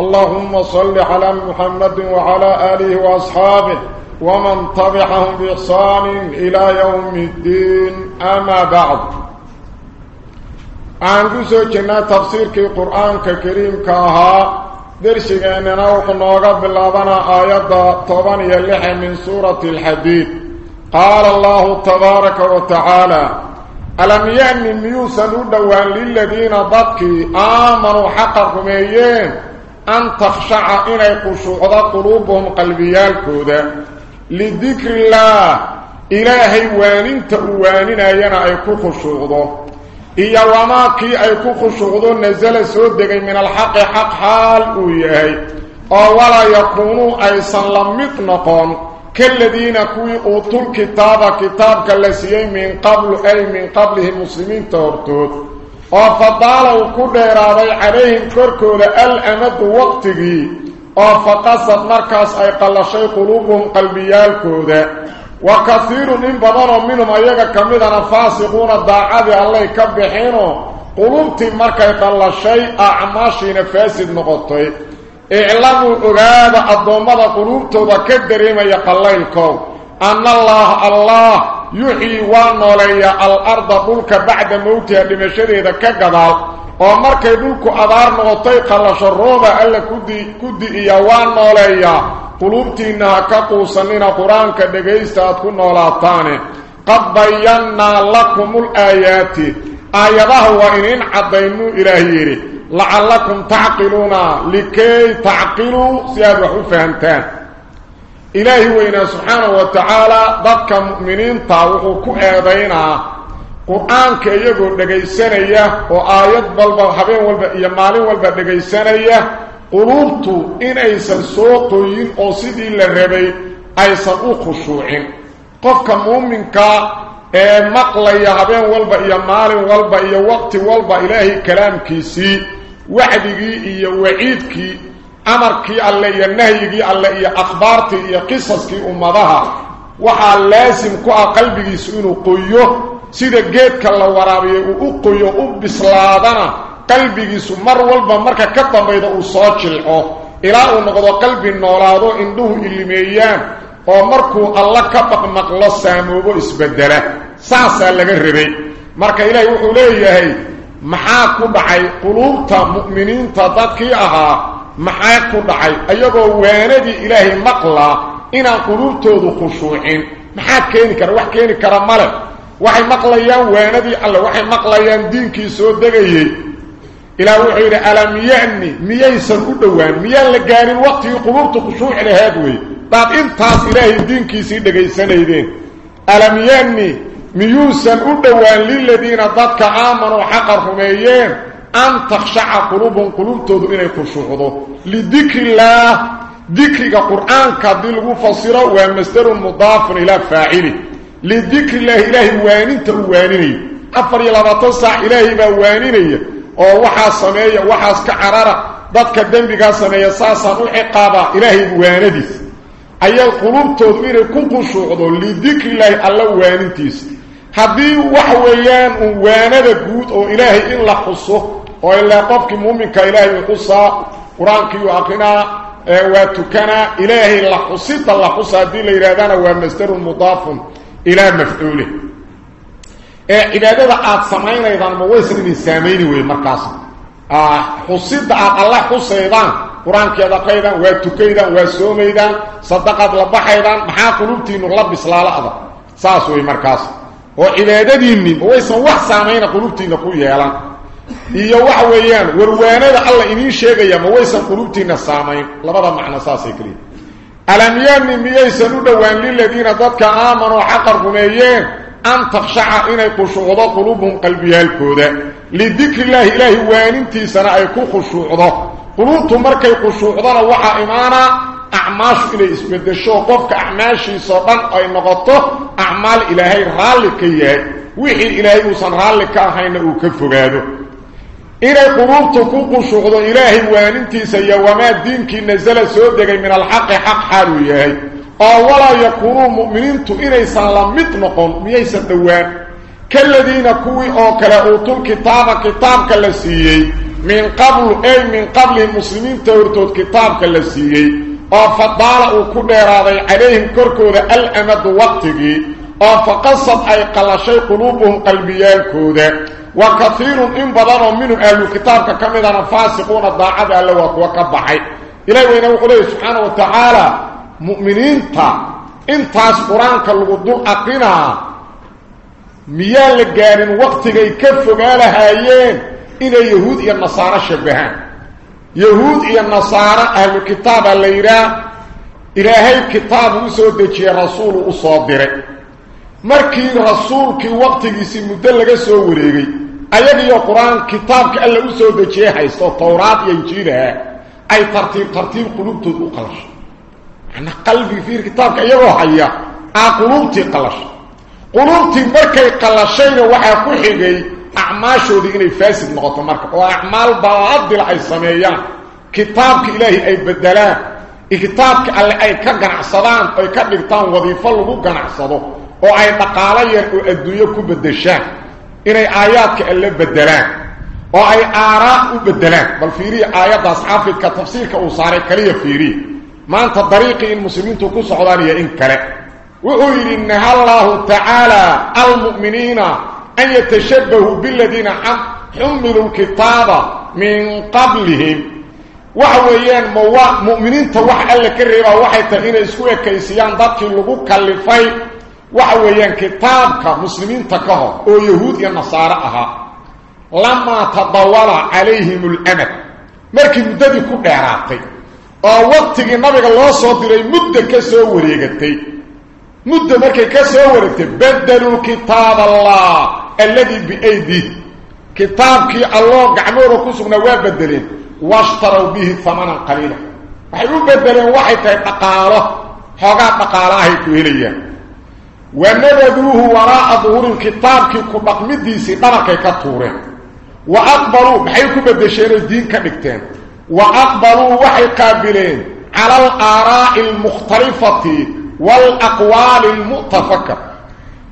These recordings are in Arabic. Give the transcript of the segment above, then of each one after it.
اللهم صل على محمد وعلى آله وأصحابه ومن تبعهم بإحسان إلى يوم الدين. أما بعد. عن جزء جنا تفسير في القرآن الكريم كاها. درسنا وحنا بالله آيات طبعا يلح من سورة الحديد. قال الله تبارك وتعالى ألم يأن ميوسا ندوان للذين ضدك آمنوا حقكم أيين؟ أن تخشع إني قشوع قلوبهم قلبيالكودا لذكر الله إلهي وانين تأوانين أينا أيكو خشوعه. إيا وماكي أيكو خشوعه نزل سودك من الحق حق حال ويهي ولا يكونوا أيسا لمت نقون كالذين كوي أوتوا الكتاب كتاب كالسيين من قبل أي من قبله مسلمين تورتوت. وفضالوا كديرادي عليهم كركود الأمد وقتي وفقصت مركز أي قل شيء قلوبهم قلبيالكود وكثير من بدن منهم أيها كمدنا فاسقون الداعاد الله كبحينه قلوبتي مركز قل شيء أعماشين فاسد الله الله يحيي ونولي الأرض دولك بعد موتها لمشريدة كقضال ومركي دولك أدار نغطي قلش الروبة ألا كدي, كدي ونولي قلوبتي إنها كقوصنين قرآن كدقيستات كنولاتاني قد بينا لكم الآيات آياته وإنين عدينوا إلهيري لعلكم تعقلون لكي تعقلوا سياد وحو فهمتان إلهي وإنا سبحانه وتعالى ضدك مؤمنين تاوحوا كأيضينا قرآن كيقول دقيسانية وآيات بلبا حبين والبا يمالين والبا دقيسانية قلوبتو إن أيسان سوطوين أو سيدي للربي أيسان أخشوعين قفك مؤمنك مقليا حبين والبا يمالين والبا يوقت والبا إلهي كلام كيسي وعدكي إيا وعيدكي. Amarkii alle iyo nahyigii alle iyo akhbaartii iyo qisaskii ummadaha waxaa laasim ku ah qalbigiisu inuu qoyo sida geedka la waraabiyay uu u qoyo u bislaadana qalbigiisu mar walba marka ka dambayda uu soo jilco ilaa uu noqdo qalbi noolaado indhuhu ilimeeyaan oo markuu alla ka baqmaqlo saamoobo isbedela saasaa laga rabay marka ilaahay wuxuu leeyahay maxaa ku dhacay quluubta mu'miniinta dadkii ahaa maxaa ku dhacay ayagoo waanadii ilaahay maqlaa inaan quluubtoodu khushuucin maxaa keeni kara wax keeni kara male waxay maqlayaan waanadii alle waxay maqlayaan diinkii soo degayey ilaah wuxuu yidhi alam ya'ni miyaysan u dhowaan miyaan la gaarin waqtigii quluubtu khushuuci lahaad wey daad intaas ilaahay diinkiisii dhegaysanaydeen alam ya'ni miyuusan u dhowaan liladiina dadka aamanuu xaqa rumeeyeen أن تخشع قلوبهم قلوب تودوا إنه كشوهده لذكر الله ذكر القرآن كذل وفصيرا ومستر مضاف إلى فاعله. لذكر الله إلهي وانين تواني أفر يلا بطسع إلهي بواني ووحا سمية وحا سكعرارة. ذاتك الدنبقى سمية ساسا وعقابة إلهي بواني أي القلوب تودوا إنه كشوهده لذكر الله الله وانين تيس هذه وحويان وأنا بقوت أو إلهي الا لخصه وإلا قفك مؤمنك إلهي قصة قرانك يعقنا واتكنا إلهي لقصيت الله قصة الدين لإرادانا ومستر المضاف إلى مفعوله إذا هذا قد سمعين أيضا موسر من السامين ومركز حصيت الله قصة أيضا قرانك يدق أيضا واتك أيضا واسوم أيضا صدقات لبح أيضا محاقلوبتي نغلب سلالة أيضا ساسوي مركز وإذا هذا دين موسر وحسامين قلوبتي نقول يا الله iyo waxa weeyaan warwaanada alla idiin sheegaya ma waysan qulubtiinna saamayn labada macno saasay keliya alam yaani miyaysan u dhowaan liladiina dadka aamanuu xaqa rumeeyeen أن تخشع إني قشوعضا قلوبهم قلبيالكودا لذكر الله إلهي واننتي سنة أيكو خشوعضا quluubtu markay khushuucdana waxaa imaana acmaashu inay isbedesho qofka acmaashiisoo dhan ay noqoto acmaal ilaahay raalli wixii ilaahay uusan raalli ka uu ka fogaado إلى قلوب تكوق الشهد إلهي وأن انتسى يوما الدين كي نزل سؤال من الحق حق حالو ياهي أولا يقولوا مؤمنين تو إلي سلام متنقون ميسا دوان كالذين كوي أوكلا أوتو الكتاب كتاب كالسيي من قبل أي من قبل المسلمين تورتو الكتاب كالسيي أفضال أكود راضي عليهم كركو ذا الأمد وقتك أفقصد أي قلشي قلوبهم قلبيان كودا وكثير من بدر منهم أهل الكتاب كما ذا فاسقون الضاعد الا وكبحي إلى وين يقول إيه سبحانه وتعالى مؤمنين تا انت قرانك لو دول أقينا. ميال لغارين وقتي كفوا لهايين إلى يهود يا نصارى شبهان. يهود يا نصارى أهل الكتاب الليرا إلى هي كتاب يسوع دجي رسول وصابره markii rasuulkii waqtigiisa muddo laga soo wareegay الذي القران كتابك الله وسو دجي هي التوراه والانجيله أي ترتيب ترتيب قلوبته وقلش أنا قلبي في كتابك يا روحي آه، اقلوبتي قلش. قلوبتي مركي قلشين وحا كخيغي اعماله ديني فاسد نقطه مرك وأعمال بعض العصميه كتابك الهي أي بدلاه كتابك الله أي كغن عصبان أو كدغتان وظيفة لو غن عصبو أو أي مقالة يكو أدوية inay aayaadka alle bedelaan oo ay aaraa u bedelaan bal fiiriya aayaddaas xaafidka tafsiirka uu saaray kaliya fiiriya maanta dariiqii in muslimiintu ku socdaan iyo in kale wuxuu yidhi naha allaahu tacaala almu'miniina an yatashabbahuu biladiina xumiluu lkitaaba min qablihim waxa weeyaan mu'miniinta wax alle ka reebaa waxay tahay inay isku ekaysiyaan dadkii lagu kallifay وحويان كتابك مسلمين تكهو أو يهود ينصار أها لما تضول عليهم الأمد مالك مدد كبه عراقي وقتك النبي الله صدري مدد كسو وريقتي مدد مالك كسو وريقتي بدلوا كتاب الله الذي بأيدي كتابك الله قعنوره كسونا وابدلين واشتروا به ثمنا قليلا حيو بدلين واحد تقاله حقا تقاله تهليه ونبذوه وراء ظهور الكتاب كي كبقمدي سي دبركاي كتورين وأقبلوا بحيكو بدشين الدين كدغتين وأقبلوا وحي قابلين على الآراء المختلفة والأقوال المتفقه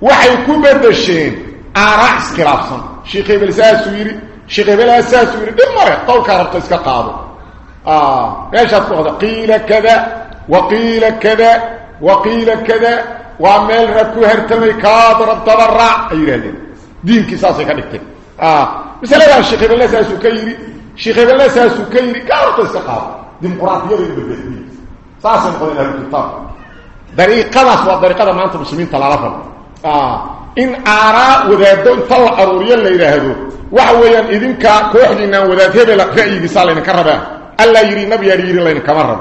وحي كبدشين آراء اسكلافسن شيخ ابن ساسويري شيخ ابن ساسويري دمره قول كربت اسكا قادو آه إيش هتقول قيل كذا وقيل كذا وقيل كذا. وامل ركو هرتمي كادر تبرع ايرالين دينك ساس كدكت آه مثلا يا شيخ ابن لسا سكيري شيخ ابن لسا سكيري كارت الصحابه ديمقراطيه بالبدني ساس نقول لك طاب دري قلص ودري قد ما انت مسلمين طلعوا آه ان ارا وذاتن طلع اوريه ليرهدو واخ ويان ادينكا كوخدينا وذاتيبه لا في سالين كربا الله يري نبي يري لين كمرب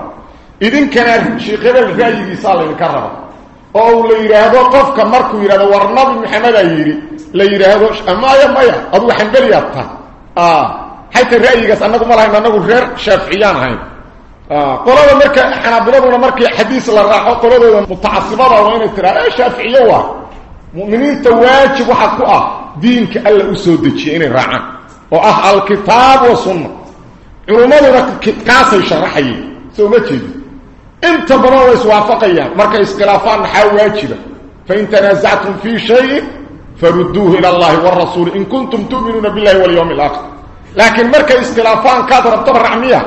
ادينكا شيخ ابن لسا يري سالين كربا أو ليرهدو قفك مركو يرهدو ورنبي محمد ايري ليرهدو اما يا ما يا ابو حنبل يا ابتا آه حيث الرأي يقص انك ما لهم انك غير شافعيان هاي آه قرادو مركا إحنا بلادونا مركي حديث للراحة قرادو متعصبات وين ترى إيه شافعي هو مؤمنين تواجب وحقوا آه دينك اللي اسودك اين الرعان واه الكتاب وصنة علماء لك كاسي شرحي سو ما تجيب انت بنوا يسوافقيا مركا اسخلافان نحا واجبه فإن تنازعتم في شيء فردوه إلى الله والرسول إن كنتم تؤمنون بالله واليوم الآخر. لكن مركا اسخلافان كادر تبرع مياه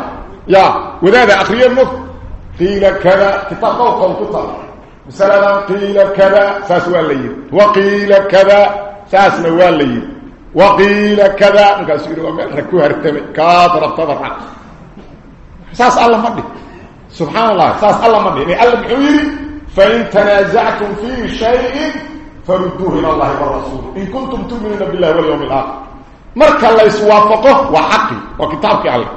يا وذا اخريا النص قيل كذا قوم كتاب مثلا قيل كذا ساس ولي وقيل كذا ساس ولي وقيل كذا نكسر ومن ركو هرتمي. كادر تبرع ساس الله مدي. سبحان الله. ساس الله مدين الله بحويري فإن تنازعتم في شيء فردوه إلى الله والرسول. إن كنتم تؤمنون بالله واليوم الآخر. مركا الله يسوافقه وحقي وكتابك عليه.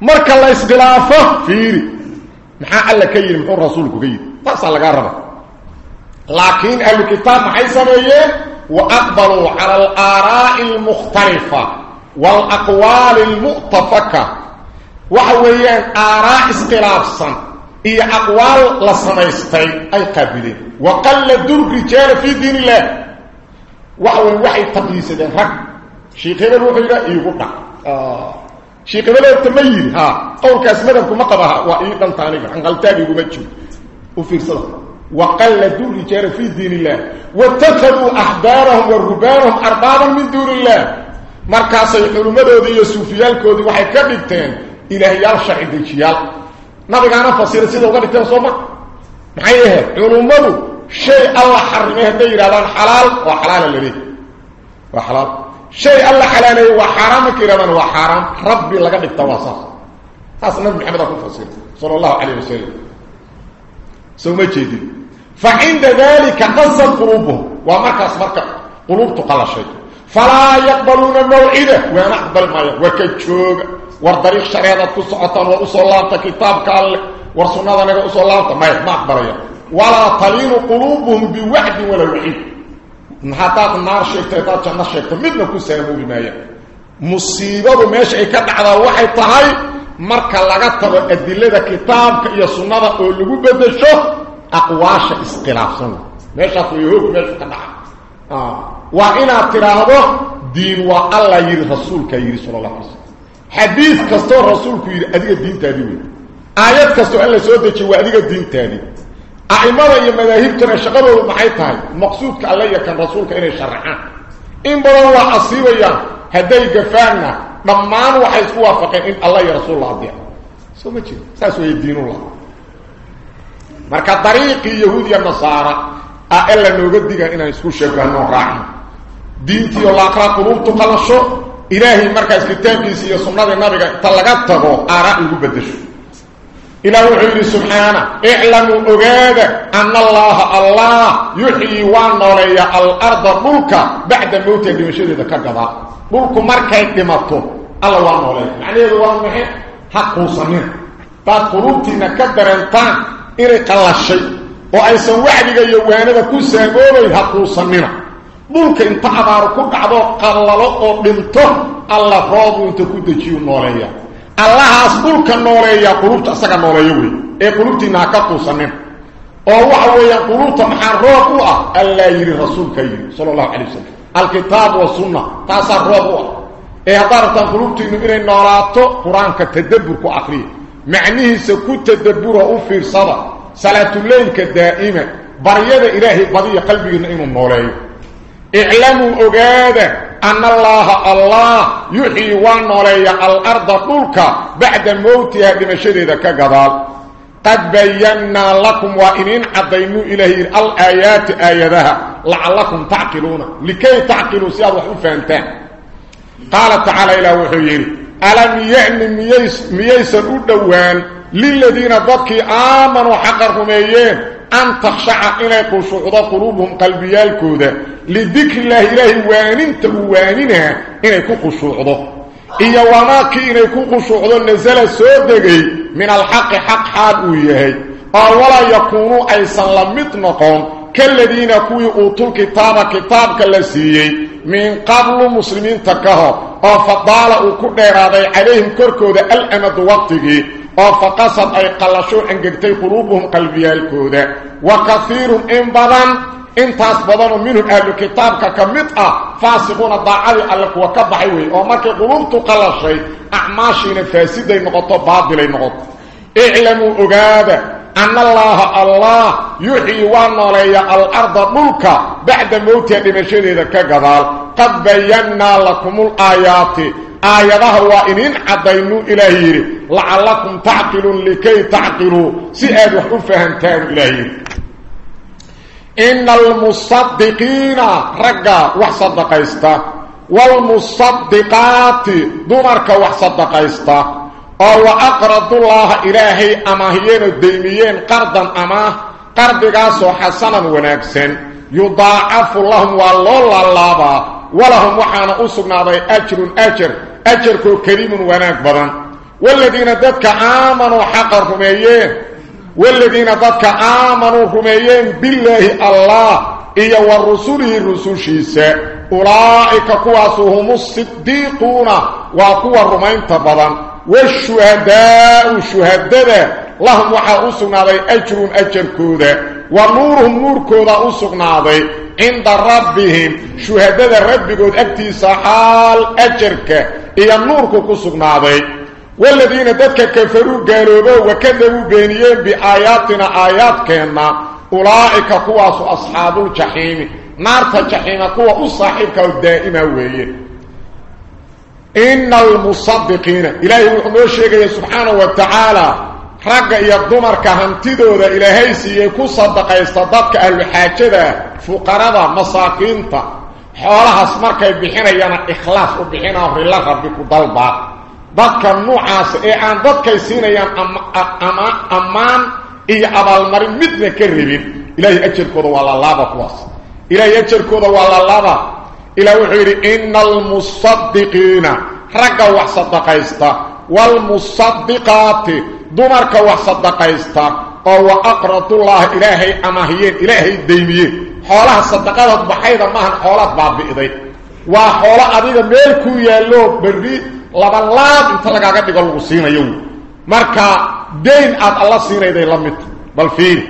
مركا الله يسغلافه فيري. محا الله كيري محو رسولك كيري تقصى لك الرب لكن الكتاب محي سميه وأقبلوا على الآراء المختلفة والأقوال المؤتفكة. وحويان آراء اسقلافصا إيا أقوال لسميستين أي قابلين وقلدوا الرجال في دين الله وحوي وحي تقليس دين رق شيخ هبل وحي لا يقول آه شيخ هبل التميل ها قول كاسمدكم مقبها وإيقان تانيك عن قلتابي ومجو وفي صلاة وقلدوا الرجال في دين الله واتخذوا أحبارهم ورهبانهم أربابا من دون الله markaasay culimmadoodii iyo suufiyaalkoodii waxay ka dhigteen إلهي يرشح إدريكي ما بقى أنا فصير السيد وقال إتنا صوبة معيها إيه؟ علمه شيء الله حرمه دير الله حلال وحلال لديه وحلال. شيء الله حلال وحرامك لمن وحرام ربي لك بالتواصل هذا نبي محمد أكون فصير. صلى الله عليه وسلم. سوما جديد فعند ذلك قصة قلوبهم. ومركز مركز. قلوب تقال الشيطان فلا يقبلون الموعدة ويقبل ما يقبل. وكتشوك وردريق شريعه كسعتان وصلاه كتابك الله ورسولنا نغا وصلاه ما ما اقبل ولا تلين قلوبهم بوعد ولا وعيد حتى النار شيكتا جنة شيكتا مدنا كسامو بمايا مصيبه ماشي اي كدعدا waxay tahay marka laga tago adilada kitaabka iyo sunnada oo lagu bedesho aqwaasha iskhilaafsan meesha ku yahoog meesha ka dhaca ah. وإنا تراهده دين والله يري رسولك يري صلى الله عليه وسلم حديث كستو رسولك يري أديك الدين تادي آيات كستو ألا سودك وأديك الدين تادي أعمال يا مذاهب ترى شغله محيطها مقصودك الله كان رسولك إنه شرعان. إن بلوا عصيبا هدي قفانا. ضمان وحيث وافقين إن الله يا رسول الله دي سو ما جيد ساسو يدين الله. marka dariiqi yahuudiya nasaara a ella nooga diga inaan isku sheegano raacno diintii oo la aqraa quluubtu qalasho إلهي مركز لتنقيس يصنع النبي تلقاته آراء البدش إلهي عيري سبحانه اعلموا أغادة أن الله الله يحيي وأنا ولي الأرض ملكة بعد الموت المشيري ذكرت ملك مركز لمطه الله وأنا ولي يعني هذا وأنا محيط حق وصمير فقلوبتنا كدر انتان إريك الله الشيء. وأيسا وعدك يوانا كسا قولي حق وصمير dhulka inta abaaru ku dhacdo qallalo oo dhinto alla roobu inta ku dejiyu nooleeya allahaas dhulka nooleeya qulubta isaga nooleeyo wey ee qulubtiina ha ka quusanina oo waxa weeyaan qulubta maxaa roob u ah allaa yidhi rasuulka yidhi sala allahu calay wasalam alkitaab wasunna taasaa roob u ah ee haddaad rabtaan qulubtiinu inay noolaato qur-aanka tadabbur ku akriya macnihiisa ku tadabbura u fiirsada salaatuleylka daa'ima baryada ilaahay badiya qalbigiina inuu nooleeyo اعلموا أغادا أن الله الله يحيي ونولي الأرض طولك بعد موتها بمشدد كقضال قد بينا لكم وإنين عضينوا إليه الآيات آياتها لعلكم تعقلون. لكي تعقلوا سياد وحفانتان قال تعالى إلى وحيين. ألم يعني مييس مييس الأدوان للذين ضدك آمنوا حقرهم أيين؟ أن تخشع إلى قشوع قلوبهم قلبيالكودا لذكر الله إلهي وانين توانينها إلى قشوع إيا وماك إلى قشوع نزل سودقي من الحق حق حال ويهي. ولا يكونوا أيسا لمتنقون كالذين كوي أوتوا الكتاب كتاب كالسيي من قبل مسلمين تكهر وفضال وكل راضي عليهم كركودا الأمد وفقصت أي قلشوا عن قلتي قلوبهم قلبيالكودا وكثير إن بدن انتاس بدن منهم أهل الكتاب كمتأة فاسقون الضعالي ألك وكبحيوي ومارك قلوبتو قلشي أعماشين فاسدين نقطة باطلين نقطة اعلموا أقادا أن الله الله يحيي ونولي الأرض ملك بعد موتها بمشيده aayadaha waa inin cadaynuu ilaah yidhi lacallakum tacqiluun likay tacqiluu si aad wax u fahamtaanu ilaah yidhi. Ina almusadiqiina ragga wax sadaqaysta waalmusadiqaati dumarka wax sadaqaysta oo wa aqradullaaha ilaahay amaahiyeenoo daymiyeen qardan amaah qardigaasoo xasanan wanaagsan yudaacafu lahum waa loo laalaabaa walahum waxaana u sugnaaday ajrun ajar أجركو كريم وناك بدن. والذين ذاتك آمنوا حقا رميين والذين ذاتك آمنوا رميين بالله الله. إيا والرسوله الرسول شيسا أولئك كواسهم الصديقون وكوا الرمين تبضن والشهداء شهداء لهم وحا أسقناضي أجر أجر كودا ونورهم نور كودا أسقناضي عند ربهم شهداء ربكود أكتي سحال أجرك. إيا نورك كسقناضي والذين ددك كفروا قالوا وكذبوا بينيين بآياتنا آيات كينا أولئك قواس أصحاب الجحيم نار الجحيم قوة أصحابك الدائمة ويه إن المصدقين إلهي وحنو الشيء سبحانه وتعالى رقا يضمر كهنتدو ذا إلهي سيكو صدق يستضدك أهل حولها اسمرك يبحينا يانا إخلاص وبحينا وفر الله ربك ضلبا ضدك النوعاس ضدك يسينا يانا أما أمان إيه أبا المرين مثل كربين إلهي أجر كوضا والله الله بقواس إلهي أجر كوضا والله الله إلى وحير إن المصدقين رقا وحصدقيستا والمصدقات دمرك وحصدقيستا أو أقرط الله إلهي أماهيين إلهي حولها الصدقات بحيدا ماهن حولات بعض بإذي وحولا أديد ميلكو يالو بري لباللاب انت لقا قد يقول سينا يوم مركا دين أد الله سينا إذي لمت بل فيه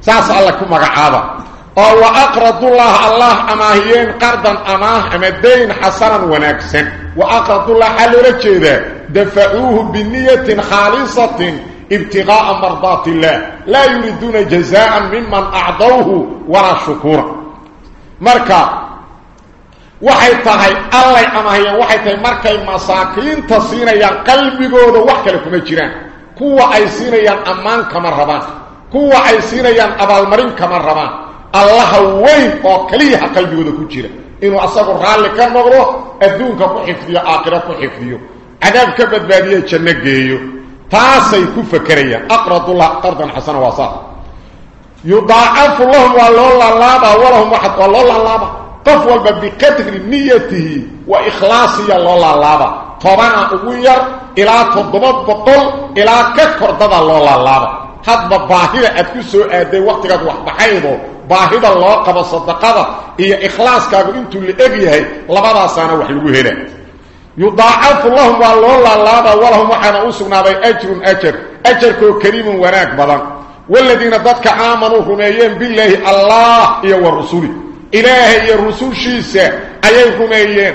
ساس الله كما قعابا oo aqradu allah allah amaahiyeen qardan amaah ama dayn xasanan wanaagsan. Wa aqradu allah halula jeeda dafa'uhu bi niyatin khalisatin ابتغاء مرضات الله. لا يريدون جزاء ممن أعضوه ولا شكورا. مركا وحي تهي الله أمهي وحي تهي مركا المساكين تصين يا قلبي قود وحكا لكم اجران كوة عيسين يا أمان كمرهبان كوة عيسين يا أبا المرين كمرهبان الله وين وكليها قلبي قود كجير إنو أصابوا رالي كان مغروه أدونك كحفظي آخرة كحفظي عذاب كبت بادية جنك جيه تاسي كفكرية أقرض الله قرضا حسنا وصاحا يضاعف لهم والله اللابا ولهم وحد والله اللابا قفوا ببقتر نيته وإخلاصي الله اللابا طبعنا أغير إلى تضبط بطل إلى كثر دادا الله اللابا هذا باهدة أتكسو أدي وقت قد وحبحيضه باهدة الله قبل إيا إخلاص إنتو اللي أبيهي لبدا سانا وحلوه يضاعف لهم والله الله ولهم وحنا أسقنا بي أجر أجر. أجر كريم وراك بلا والذين ضدك عامنوا هميين بالله الله يو الرسول إلهي يو رسول شيسا أيه هميين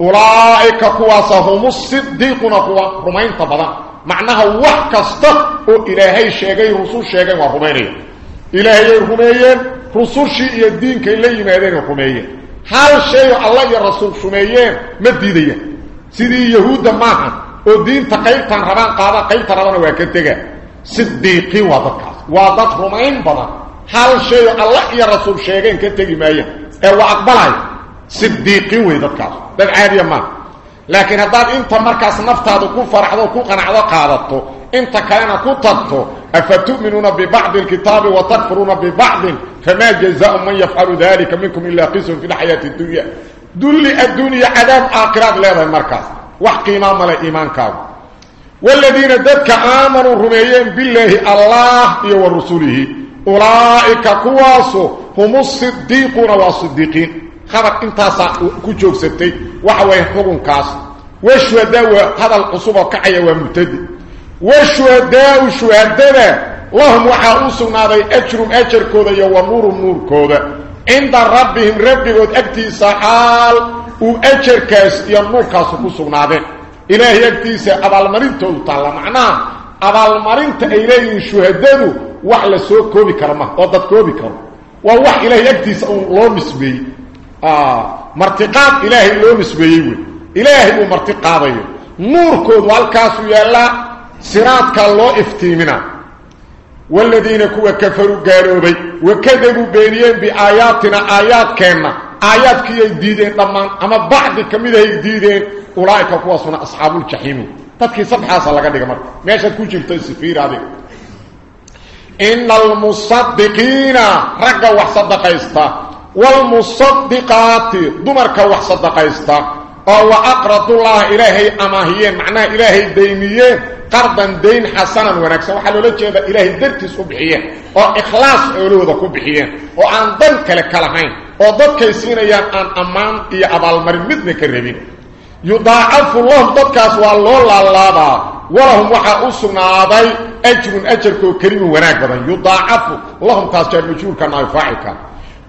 أولئك قواسا هم الصديقون قوا رمين تبدا معناها وحكستا إلهي شيئا رسول شيئا وهميين إلهي يو هميين رسول شيئا الدين كي لي مادين هميين هذا الشيء الله يو الرسول هميين ما ديديه دي. سيدي يهود ماها أو دين تقيل تان ربان قادة قيل تان ربان واكد تيغا صديقي وادتك وادت رمعين بنا حال شيء الله يا رسول شيغين كتاكي مايا أو اقبالاي صديقي وادتك باب عادي ماها لكن هذا انت مركز نفتها دو كفر عدو كوخن عدو قادتو انت كان كتاتو افتؤمنون ببعض الكتاب وتكفرون ببعض فما جزاء من يفعل ذلك منكم إلا قسم في الحياة الدنيا دل الدنيا عذاب آخرات لا المركز وحقيما مال ايمانك والذين دك آمنوا رميين بالله الله ورسوله. أولئك قواسوا هم الصديقون والصديقين. خبر انت كجوجستي وحوي حكم كاس. وشهداء هذا القصوبه كعيه ومبتدئ والشهداء شهداء لهم وحاوسنا ذي أجر أجر كودا ونور نور كودا عند ربهم ربهم أكتي سحال وأجر كاس ينور كاس كسونا ذي إلهي أكتي سأبال مرين تولتالا معناه أبال مرين تأيلين شهداء وحل سوء كوبي كرمه. وضد كوبي كرمه. ووح إلهي أكتي سأولو مسبي. آه مرتقات إلهي لو مسبي إلهي ومرتقات نور كود والكاس يلا سراتك الله افتيمنا والذين كوا كفروا قالوا وكذبوا بينيين بآياتنا آيات كينا آيات كي يديدين طمان أما بعض كميدة يديدين أولئك كوا صنع أصحاب الجحيم. تدكي صبحا صلى الله عليه وسلم. ماشا تكون جبت السفير هذه. إن المصدقين رقا وحصدق يستا. والمصدقات دمرك وحصدق أو أقرض الله إلهي أماهيين معناه إلهي دينيين قرضا دين حسنا ونكسا وحلو لجيدا إلهي درتي سبحيين أو إخلاص أولوذا كبحيين وأن ضلك لكالهين وضلك يسينيان أن أمان إيا أبال مرمدن كرهبين يضاعف الله ضدكاس والله الله ولهم وحا أسناضي أجر أجركو كريم وناك بدن يضاعفوا لهم تاسجار مجهور كان يفاعلك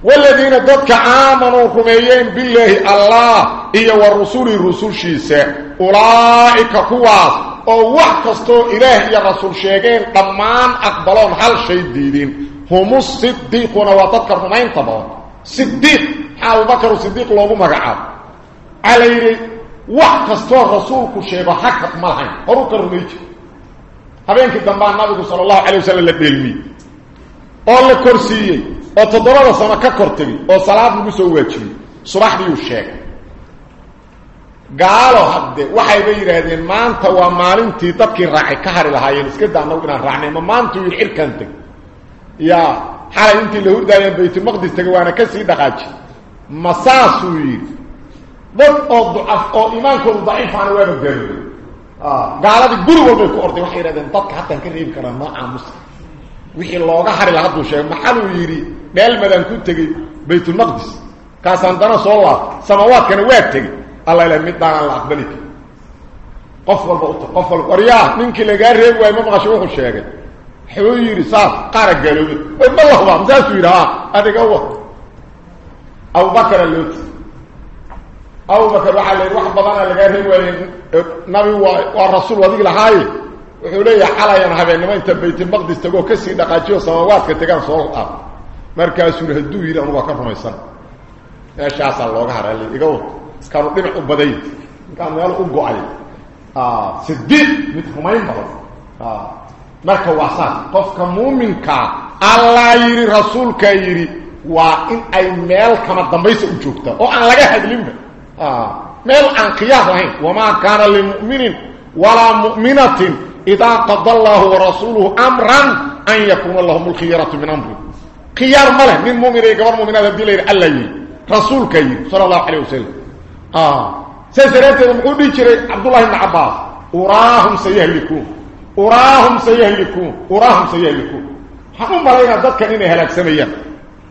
والذين ضدك آمنوا رميين بالله الله إيا والرسول الرسول شيسا أولئك كواس أو وحكستو إله يا رسول شيئين طمان أقبلون هل شيء ديدين. هم الصديقون وتذكر رميين طبعا. صديق. حال بكر الصديق لوغو مقعاب على وحكستو رسولك شيئا حقق ملحين هروك الرميج هبينك الدنبان نبي صلى الله عليه وسلم لبيلمي. أولا كرسيي. Oo toddobada sano ka kortagi oo salaad lagu soo waajibay subaxdii uu sheegay gaalo hadde waxayba yidhaahdeen maanta waa maalintii dadkii raacay ka hari lahaayeen iska daa anagu inaan raacnay ma maantuu yidhi cirkaan teg yaa xalay intii la hurdaayeen baytulmaqdis tegay waana ka sii dhaqaaji ma saasuu yidhi dad oo ducaf oo iimaankoodu daciifaana waaba gaalooday gaaladii guri walbay ku orday waxay yidhahdeen dadka hataan ka reebi karaa noocaa muslim wixii looga hari lahaa hadduu sheegay maxaluu yidhi meel madaan ku tegey baytulmaqdis kaasaan dana soo laabtay samawaadkana waa tegey alla ilaah mid daanaan la aqbali kari qof walba ut qof walba waryaa ninkii lagaa reebi waayo ma maqasho wuxuu sheegay wuxuu yidhi saas qaara gaaloobay ma la hubaa masaasuu yidhi haa adiga wa abubakara loo tegi abubakar waxaa la yidhi wax badanaa lagaa reebi waaye nabi waa waa rasuul adig lahaaye wuxuu leeyahay xalayan habeenimo inta baytulmaqdis tagoo kasii dhaqaajiyo samawaadka tegaan soo laab markaasuu hadduu yidhi anu waa ka rumaysan meeshaasaa looga haray iga wato kaanu dhinac u baday inkaan meel u go-ay sidiiq mid rumayn badan marka waa qofka muuminkaa allaa yidhi rasuulkaa yidhi waa in ay meel kama dambaysa u joogtaa oo aan laga hadlinba meel aan khiyaar lahayn wamaa kaana limu'minin walaa mu'minatin idaa qada allahu warasuuluhu amran an yakuuna lahum lkhiyaratu min amri خيار مال من مؤمن يقبر مؤمن هذا بيلير الله رسول كي صلى الله عليه وسلم آه سيرت عبد الله بن عباس وراهم سيهلكوا وراهم سيهلكوا وراهم سيهلكوا حكم علينا ذلك ان هلاك سميا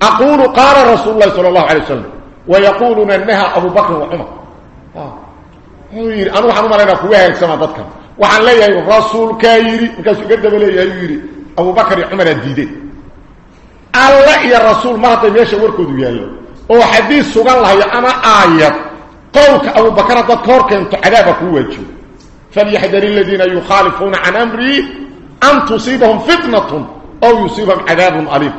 أقول قال رسول الله صلى الله عليه وسلم ويقول انها ابو بكر وعمر آه غير أنا حكم علينا قوه هلك سما ذلك وحن لا رسول كيري كسو قد بلا يا يري ابو بكر وعمر الديدين الله يا رسول ما تبيش وركود يالو أو حديث سوغان يا اما ايات قولك ابو بكر الدكتور عذابك هو وجهه فليحذر الذين يخالفون عن امري ان تصيبهم فتنه أو يصيبهم عذاب اليم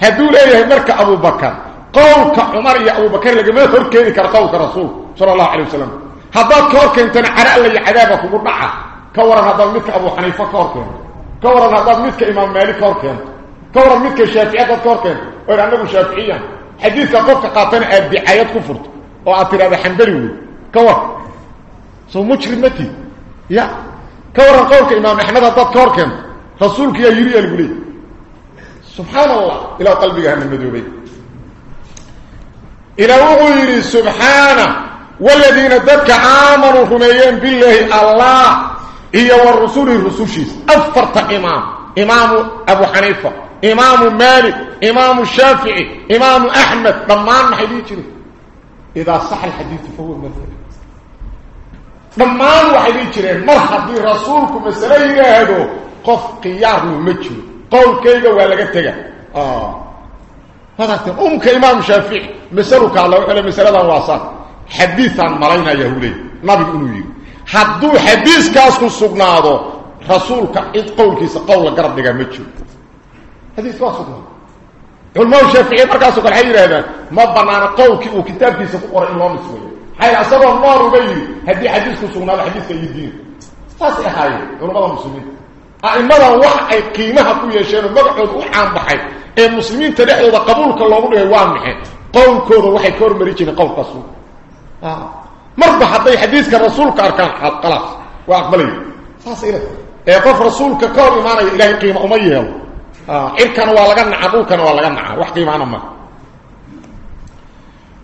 هذول يا مرك ابو بكر قولك عمر يا ابو بكر لما تركي كرقوك رسول صلى الله عليه وسلم هذا كورك انت على لي عذابك وضعه كور هذا مثل ابو حنيفه كورك كور هذا مثل امام مالك كوركين. كور منك الشافعية تذكرته وأنا أنا شافعيا حديث قفت قاطن ابيات كفرت أو اعتراض الحنبلي كور. سو مجرمتي. يا. كور قولك إمام أحمد تذكرك رسولك يا يري البلي سبحان الله. إلى قلبي هم المدوبي إلى وغير سبحانه. والذين ذكى عامروا هميين بالله الله. هي والرسول الرسول شيس أفرت إمام. إمام أبو حنيفة. إمام مالك إمام الشافعي إمام أحمد ضمان حديث إذا صح الحديث فهو مثل ضمان وحديث مرحب برسولكم مسألة هذا. قف قيار مجر قول كيغا ولا قتغا آه. هذا أمك إمام الشافعي مسألك الله وحلا مسألة واصل xadiiaan malaynaya hule nabigu inuu yidhi hadduu xadiiskaas ku sugnaado rasuulka cid qowlkiisa qowl la garab هذه تواصلوا علموا الشافعي فكاسوا قال حيره هذا ما برنامج قوك وكتاب في سقر الله مسوي حي اصبر النار وبي هذه حديثكم سنه الحديث سيد الدين فاسي هاي. علماء المسلمين أئمة وحي قيمها كيشن مقعد وعام بحي. المسلمين تدخلوا قبولك لو دهي إيه وا مخي قولك وحي كور مرجين قول قصو آه. مرض حطي حديث كرسولك اركان خلاص. واقبلي. فاسي له اي قف رسولك قال ما لا اله الا waa laga naca dhulkana waa laga naca wax qiimaana ma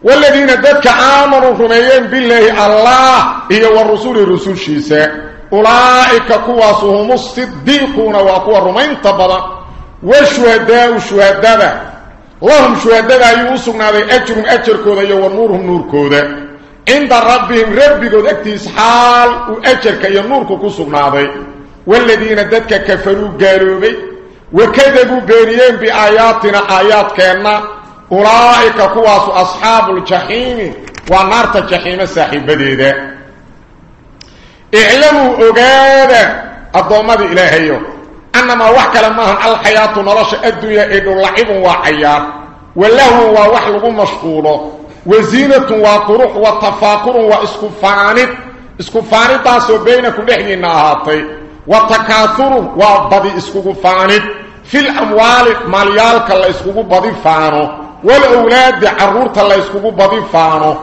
والذين ذاتك آمنوا رميين بالله الله هي والرسول رسول شيساء أولئك كواسهم الصديقون وقوى رمين طبضا والشهداء الشهداء لهم شهداء يوصلنا ذي أجر أجر كوذا يونورهم نور كوذا عند ربهم ربك ذاكتيس حال وأجر كي النور كوصلنا ذي والذين ددك كفروا قالوا بي وكذبوا بينيين بآياتنا آيات كأننا أولئك كواس أصحاب الجحيم ونار الجحيم الساحب بديدة. اعلموا أقادا الضوامات إلهيو أنما وحك لما الحياة نرش الدنيا إدو لعب وعيار والله ووحلق مشغوله وزينة وقروح وتفاقر وإسكفانت isku faanid taasoo بينكم dhexdiinna ahaatay. وتكاثر iyo badi isku faanid في الأموال maaliyaalka la isku badi faano والأولاد caruurta la isku badi faano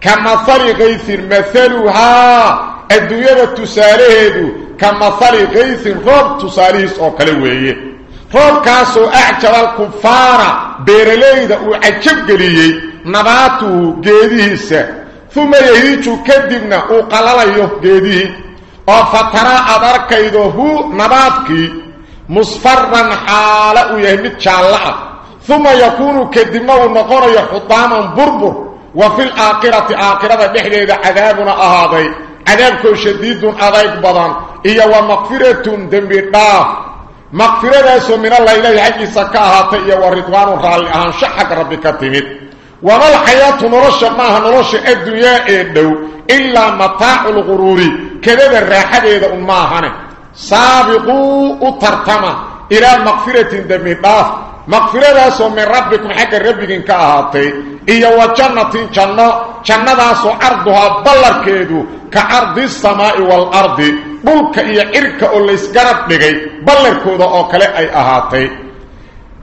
كمثل غيث مثلها adduunyo tusaalaheed كمثل غيث roob tusaalihii oo kale weeye roobkaasoo أعجب الكفار beeraleyda uu cajab geliyey نباته geedihiisii ثم يهيج كدبنا وفترى أدركيده نباتك مصفرا حالا ويهمد شالعا ثم يكون كدبنا ونقر يحطاما بربر وفي الآخرة آخرة بحديد عذابنا أهاضي عذابك شديد أضيق بضان إيا ومغفرة الله مغفرة سو من الله إليه حقي سكاها تئيا ورضوان رالي شحك ربك تمت وما الحياة نرش ماها نرش الدنيا إدو إلا متاع الغرور. كذب الراحة إذا أماهانه سابقوا أترتما إلى مغفرة دنبي الله مغفرة سو من ربكم حق ربك كأهاتي. إيا وجنة جنة. جنة سو عرضها بلر كيدو. كعرض السماء والأرض. بلك إيا إرك أولي اسقرب لغي بلر كودا أو كلا أي أهاتي.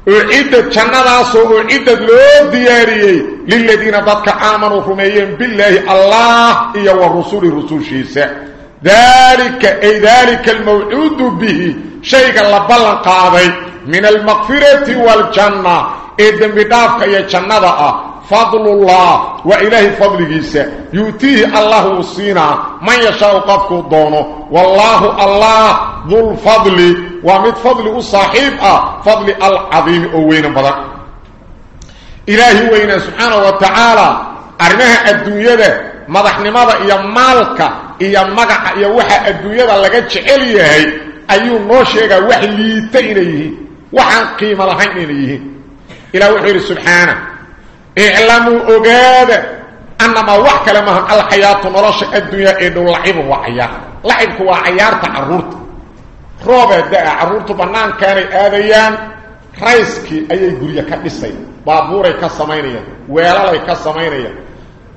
أعيدت جنة سو أعيدت لو دياريي للذين ضدك آمنوا رميين بالله الله إيا والرسول رسول شيسا ذلك أي ذلك الموعود به. شيء الله بلن قاضي. من المغفرة والجنة. إذن بدافك يا جنة فضل الله وإله فضل جيسا يؤتيه الله الصين من يشاء قفك الدونه. والله الله ذو الفضل. ومد فضل الصاحب آه، فضل العظيم أوين بذلك إلهي وين سبحانه وتعالى. أرمه الدنيا ده. ماذا نماذا إيا مالك إيا مقع إيا وحا الدنيا ده لغا تشعليه أيو نوشيك وحليتين إيه وحا قيمة لحين إيه إلهي وحير سبحانه. اعلموا اوغاده أنما وحك لما الحياة مرش الدنيا إنه لعب وعيا لعب هو عيار تعرض روبة ده عرضه بنان كان اديان رايسكي أي غريا كدسي بابوري كسمينيا ويلالي كسمينيا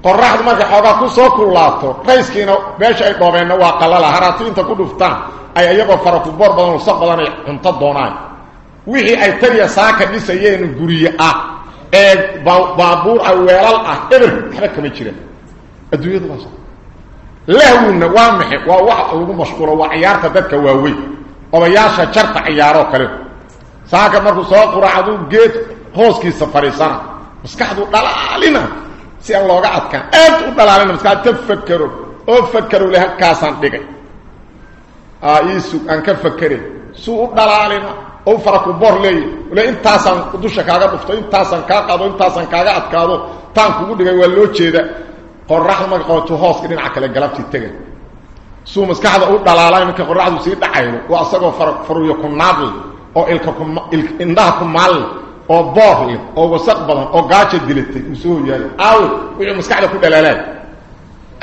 قرحت ما خوغا كو سو كولاتو. رايسكي نو بيش أي دوبينا وا قلال هراتين تكو دفتان أي ايغا فرق بور بدن سقدان انت دونان ويي أي تريا ساكه دسيين غريا ee baabuur ah weelal ah eber waxba kama jiraan adduunyadu waa lahwina waa maxe waa wax lagu mashquulo waa ciyaarta dadka waaweyn odayaasha jarta ciyaaroo kale saaka markuu soo quraacdu geed hooskiisa fadhiisana maskaxdu dhalaalina si aan looga adkaan aad u dhalaalina maskaxdu ka fakero oo fakero le halkaasaan dhigay iisug aan ka fakerin suu u dhalaalina oo faraku bor leeyahy le intaasaan dusha kaaga dhufto intaasaan kaa qaado intaasaan kaaga adkaado taan kugu dhigay waa loo jeeda qoraxda marka qabato hooska dhinaca kale galabtii tega suu maskaxda u dhalaalay marka qoraxdu sii dhacayno waa asagoo far faruyo ku naadle oo ilka ku indhaha ku maalle oo boor leh oo wasaq badan oo gaajo dilatay uu soo yaalo aawe wixii maskaxda ku dhalaalay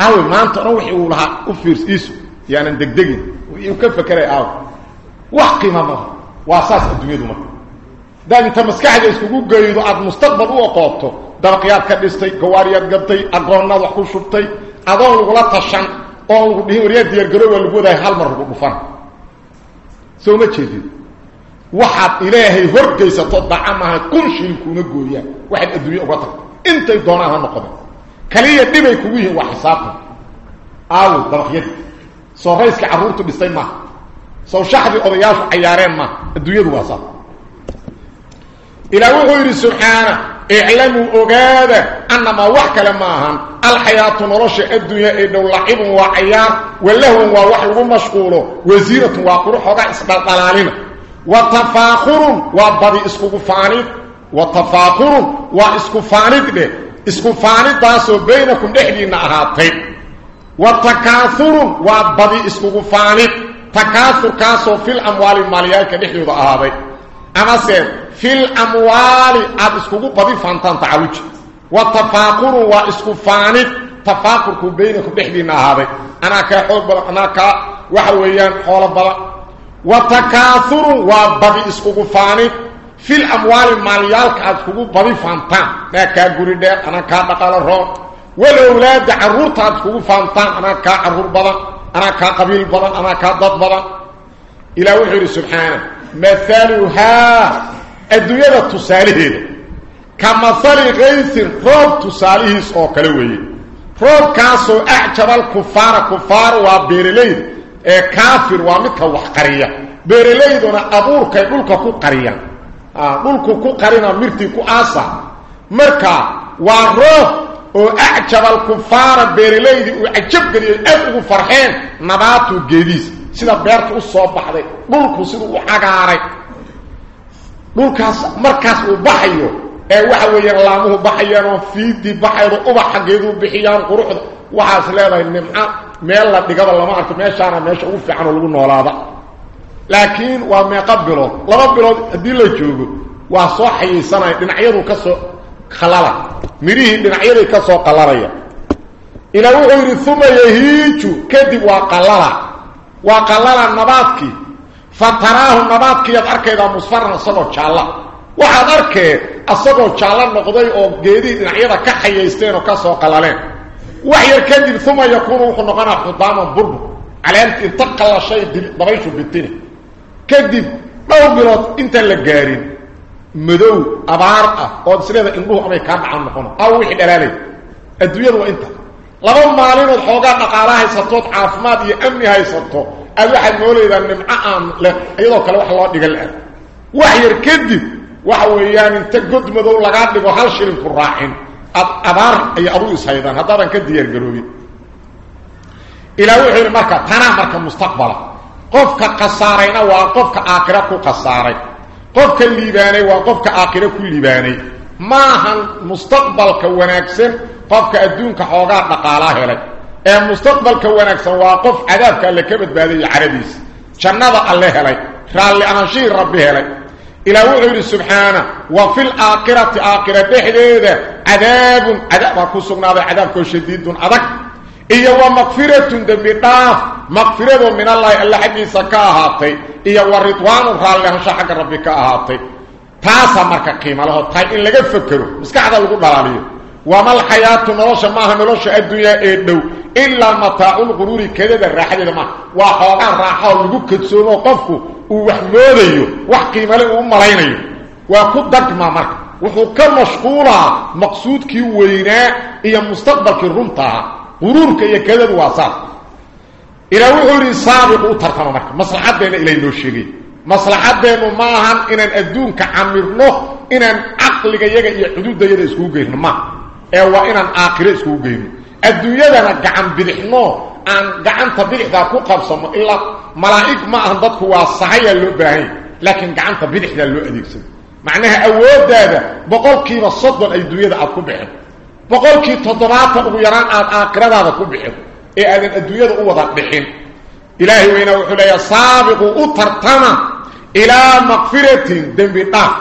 aawe maanta dhan wixii uu lahaa u fiirs iisu yaanan degdegin wixii uu ka fakeray aawe wax qiima maaha واساس الدنيا دوما دائما تمسكحد اسكو غيدو اد مستقبل أو قوبتو درقيات كديستي قواريات غبتي اغونا وحو شبتي ادو لو لا تشان أو لو دي وريا دير غرو ولا غوداي حال مره بو فان سو ما تشيدي واحد الهي هرغيسه دعمها كل شيء كونه غويا واحد ادوي أو قط انت دونها نقد كليه ديبي كوغي وحساب أو درقيات سو رئيسك عرورتو بيستي ما shaxdii odayaashu cayaareen maaha adduunyadu waa saa إلى وحير سبحانه اعلموا ogaada أنما wax kale ma ahan الحياة nolosha الدنيا adduunyo لعب waa cayaar واللهو iyo wax la mashquulo وضع إسبال قلالين وتفاخر iyo badi isku faanid وتفاخر da isku faanid taasoo بينكم dhexdiinna ahaatay وتكاثر iskugu badi تكاثر كاثر في الأموال الماليات كنحيو ذا أهابي أما سيد في الأموال أبسكوكو قدي فانتان تعويج والتفاقر وإسكوفانك تفاقر بينك بحدينا هذا. أنا كحوض بلا أنا كوحويان حوالة بلا. وتكاثر وبدي إسكوفانك في الأموال الماليات أبسكوكو قدي فانتان. أنا كأقول دير أنا كأبقال الرون ولولاد عرورت أبسكوكو فانتان أنا كأرور بلا. أنا كا قبيل بدن أنا كا ضد بدن إلى وحي سبحانه مثالها ادويه تصاليه كما صار قيس روب تصاليه أو كلوي. روب كاسو أعجب الكفار كفار وبيرلي إيه كافر ومتا وحقرية. بيرلي دون أبور كي دلك كو قريا آه دلك كو قرينا ميرتي كو آسا. مركا وروب أو اعجب الكفار بيرلي أو عجب غري ابو فرحين نباتو جيديس سلا بيرت أو صوبخداي دولكو سلو وخاغاراي دولكاس ماركاس أو بخايو اي واخا ويير لامو بخايانو فيدي بخايرو أو بخاغيدو بخيان قروخدا وخاس ليلاي نمخا ميل لا ديغبا لما ارتو ميشانا ميش أو فيخانو لوو نولادا لكن وما يقبلو لربلو ادي لا جوغو وا صحي سناي دنعيرو كسو خلالا ميري دنعيري كسو قلاريا إلى وغير ثم يهيجو كدي وقلالا وقلالا نباتك فتراه نباتك يدعرك إذا مصفر نصبه شالا وحضرك أصبه شالا نقضي أو قيدي دنعيري كحي يستينو كسو قلالين وحير كدي ثم يكون وخنقنا خطاما بربو على أن تنتقل الشيء بغيشو بالتيني كدي ما هو بلوت انت اللي قارين. مدو ابار أو سيده انو امي كان عن نكون أو وخي دلالي ادويه و انت لو ما لين الحوغا مقاله ستوت عافمات يا امي هاي ستو الواحد مولاي بان من عام لا ايدو كلا واخ لو دغل وحير كدي واخ ويان انت قد مدو لا دغو هل شيل كراحين ابار اي ابو سيدان هذا كان ديار غروبي إلى وحير مكه تنا مكه مستقبله قفك قصارينا وقفك اخرك قصارينا قفك الليباني وقفك آخرة كل الليباني ما هن مستقبل كواناكسن قفك الدونك حوغات نقالاه لك اي مستقبل كواناكسن وقف عذابك اللي كبت بادي العربيس شنضع الله لك خال لأنشير ربه لك إلى وعود سبحانه وفي الآخرة آخرة بحدي ذا عذاب عذاب كسونا ذا عذاب كشديد عذاب إيه ومغفرة دمتاف مغفرة من الله اللي حقي سكاهاتي مغفرة من الله إلا حقي سكاهاتي إيا ورضوان رالله شحق ربك آهاتي تاسا مركا قيمة له تاي إن لغا فكروا مسكا هذا لغو دلاليه وما الحياة نروش ماها نروش الدنيا إدو إلا متاع الغرور كذا الراحة ما وحوغان راحة لغو كتسونو قفكو وحموديو وحقيمة له أمالينيو وكو دقما مركا وحو كمشغولا مقصود كي ويناء إيا مستقبل كي رمتها غرور كي كذا واسات إلا وحوري سابق وطرطنا مركب. مصلحات بينا إلي نوشيغي مصلحات بينا ماهان إنا أدون كعمر له إنا عقل يجا يحدود دا يدا يسكوه قيهن ما. أيوة إوا إنا آخر يسكوه قيهن أدو يدا نقعن بلحنا أن قعن تبلح دا كو قبصم. إلا ملايك ماهان دادك هو الصحية اللي لكن قعن تبلح دا اللي أديكسي معناها أول دا دا بقول كيما الصدوان أدو يدا أدكو بحب بقول كي تضراتا أغيران آخر يدا أدكو بحب adduunyada u wada dhixin ilaahay weyna wuxuu leeyahay saabiqu u tartama ilaa maqfiratin. Dembi dhaaf.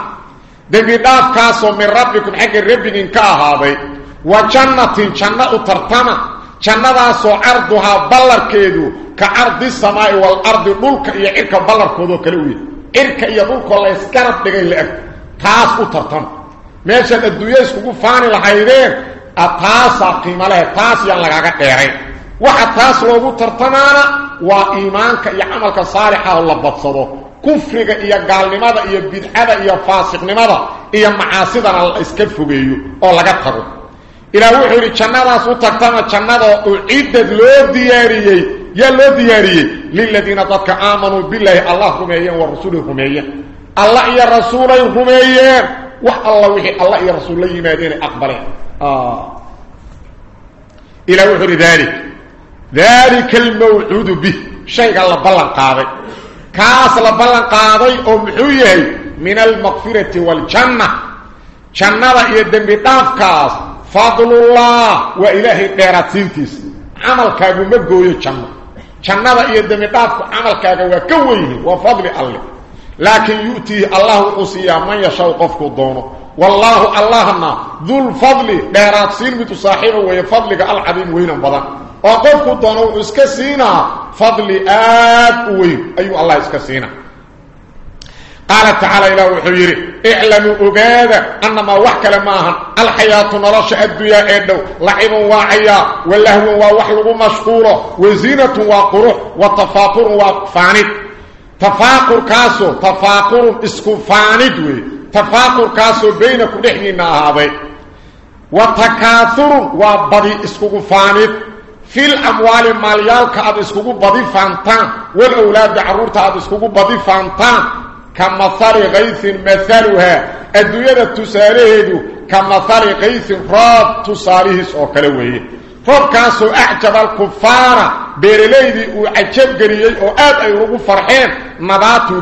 Dembi dhaafkaasoo min rabbikum xagga rabbigin ka ahaaday وجنة جنة ترتمى جنة سو عرضها بلر كيدو كعرض السماء والأرض دولك إيا إركا بلر كودو كلوي إركا إيا دولك الله يسكرت لغي لأك تاس ترتمى ماشا الدوية يسكو فاني لحيدين أتاسا قيمة له تاس ينلغاك إيرين واحد تاس لوغو ترتمانا وإيمانك إيا عملك صالحة الله بتصدو كفرك إيا قال لماذا إيا بدعة إيا فاسق لماذا إيا معاصدنا الله يسكفو بيو أو لغاك تغو إلى وحوري جنة سوتكتنا جنة أعيدت لو دياريي يا لو دياريي للذين ضدك آمنوا بالله الله رميين ورسوله رميين الله يا رسوله رميين وح الله وحي الله يا رسول الله يمادين أقبلين آه إلى وحوري ذلك ذلك الموعود به. شيء الله بلن قاضي. كاس الله بلن قاضي أمحيه من المغفرة والجنة. جنة يدن بطاف كاس. فضل الله وإله بيراتسينتيس عمل كابو مبقو يجنة جنة يدن بطاف عمل كابو كويه وفضل الله. لكن يؤتيه الله قصيا من يشوقفك الدونه. والله اللهم ذو الفضل بيراتسينتي صاحبه ويفضلك العظيم وينا بضاك oo qofku doono wuxuu iska siinaa fadli aad u قال تعالى إله وحيري اعلموا أبادا أنما وحك معهم الحياة نرش الدنيا إدو لعب واعيا واللهو ووحلق مشكورة وزينة وقروح وتفاقر وفانت تفاقر كاسو تفاقر اسكو فانت تفاقر كاسو بينكم نحننا هذا وتكاثر وبدي اسكو فانت في الأموال ماليالك أد اسكو بدي فانتان والأولاد عرورتا أد اسكو بدي فانتان كمثل غيث مثلها الدنيا تسالهدو كمثل غيث راب تساليه سو كلوي رب كاسو اعجب الكفار بيرليدي أو عجب غريي أو اد اي ugu farxeen nabatu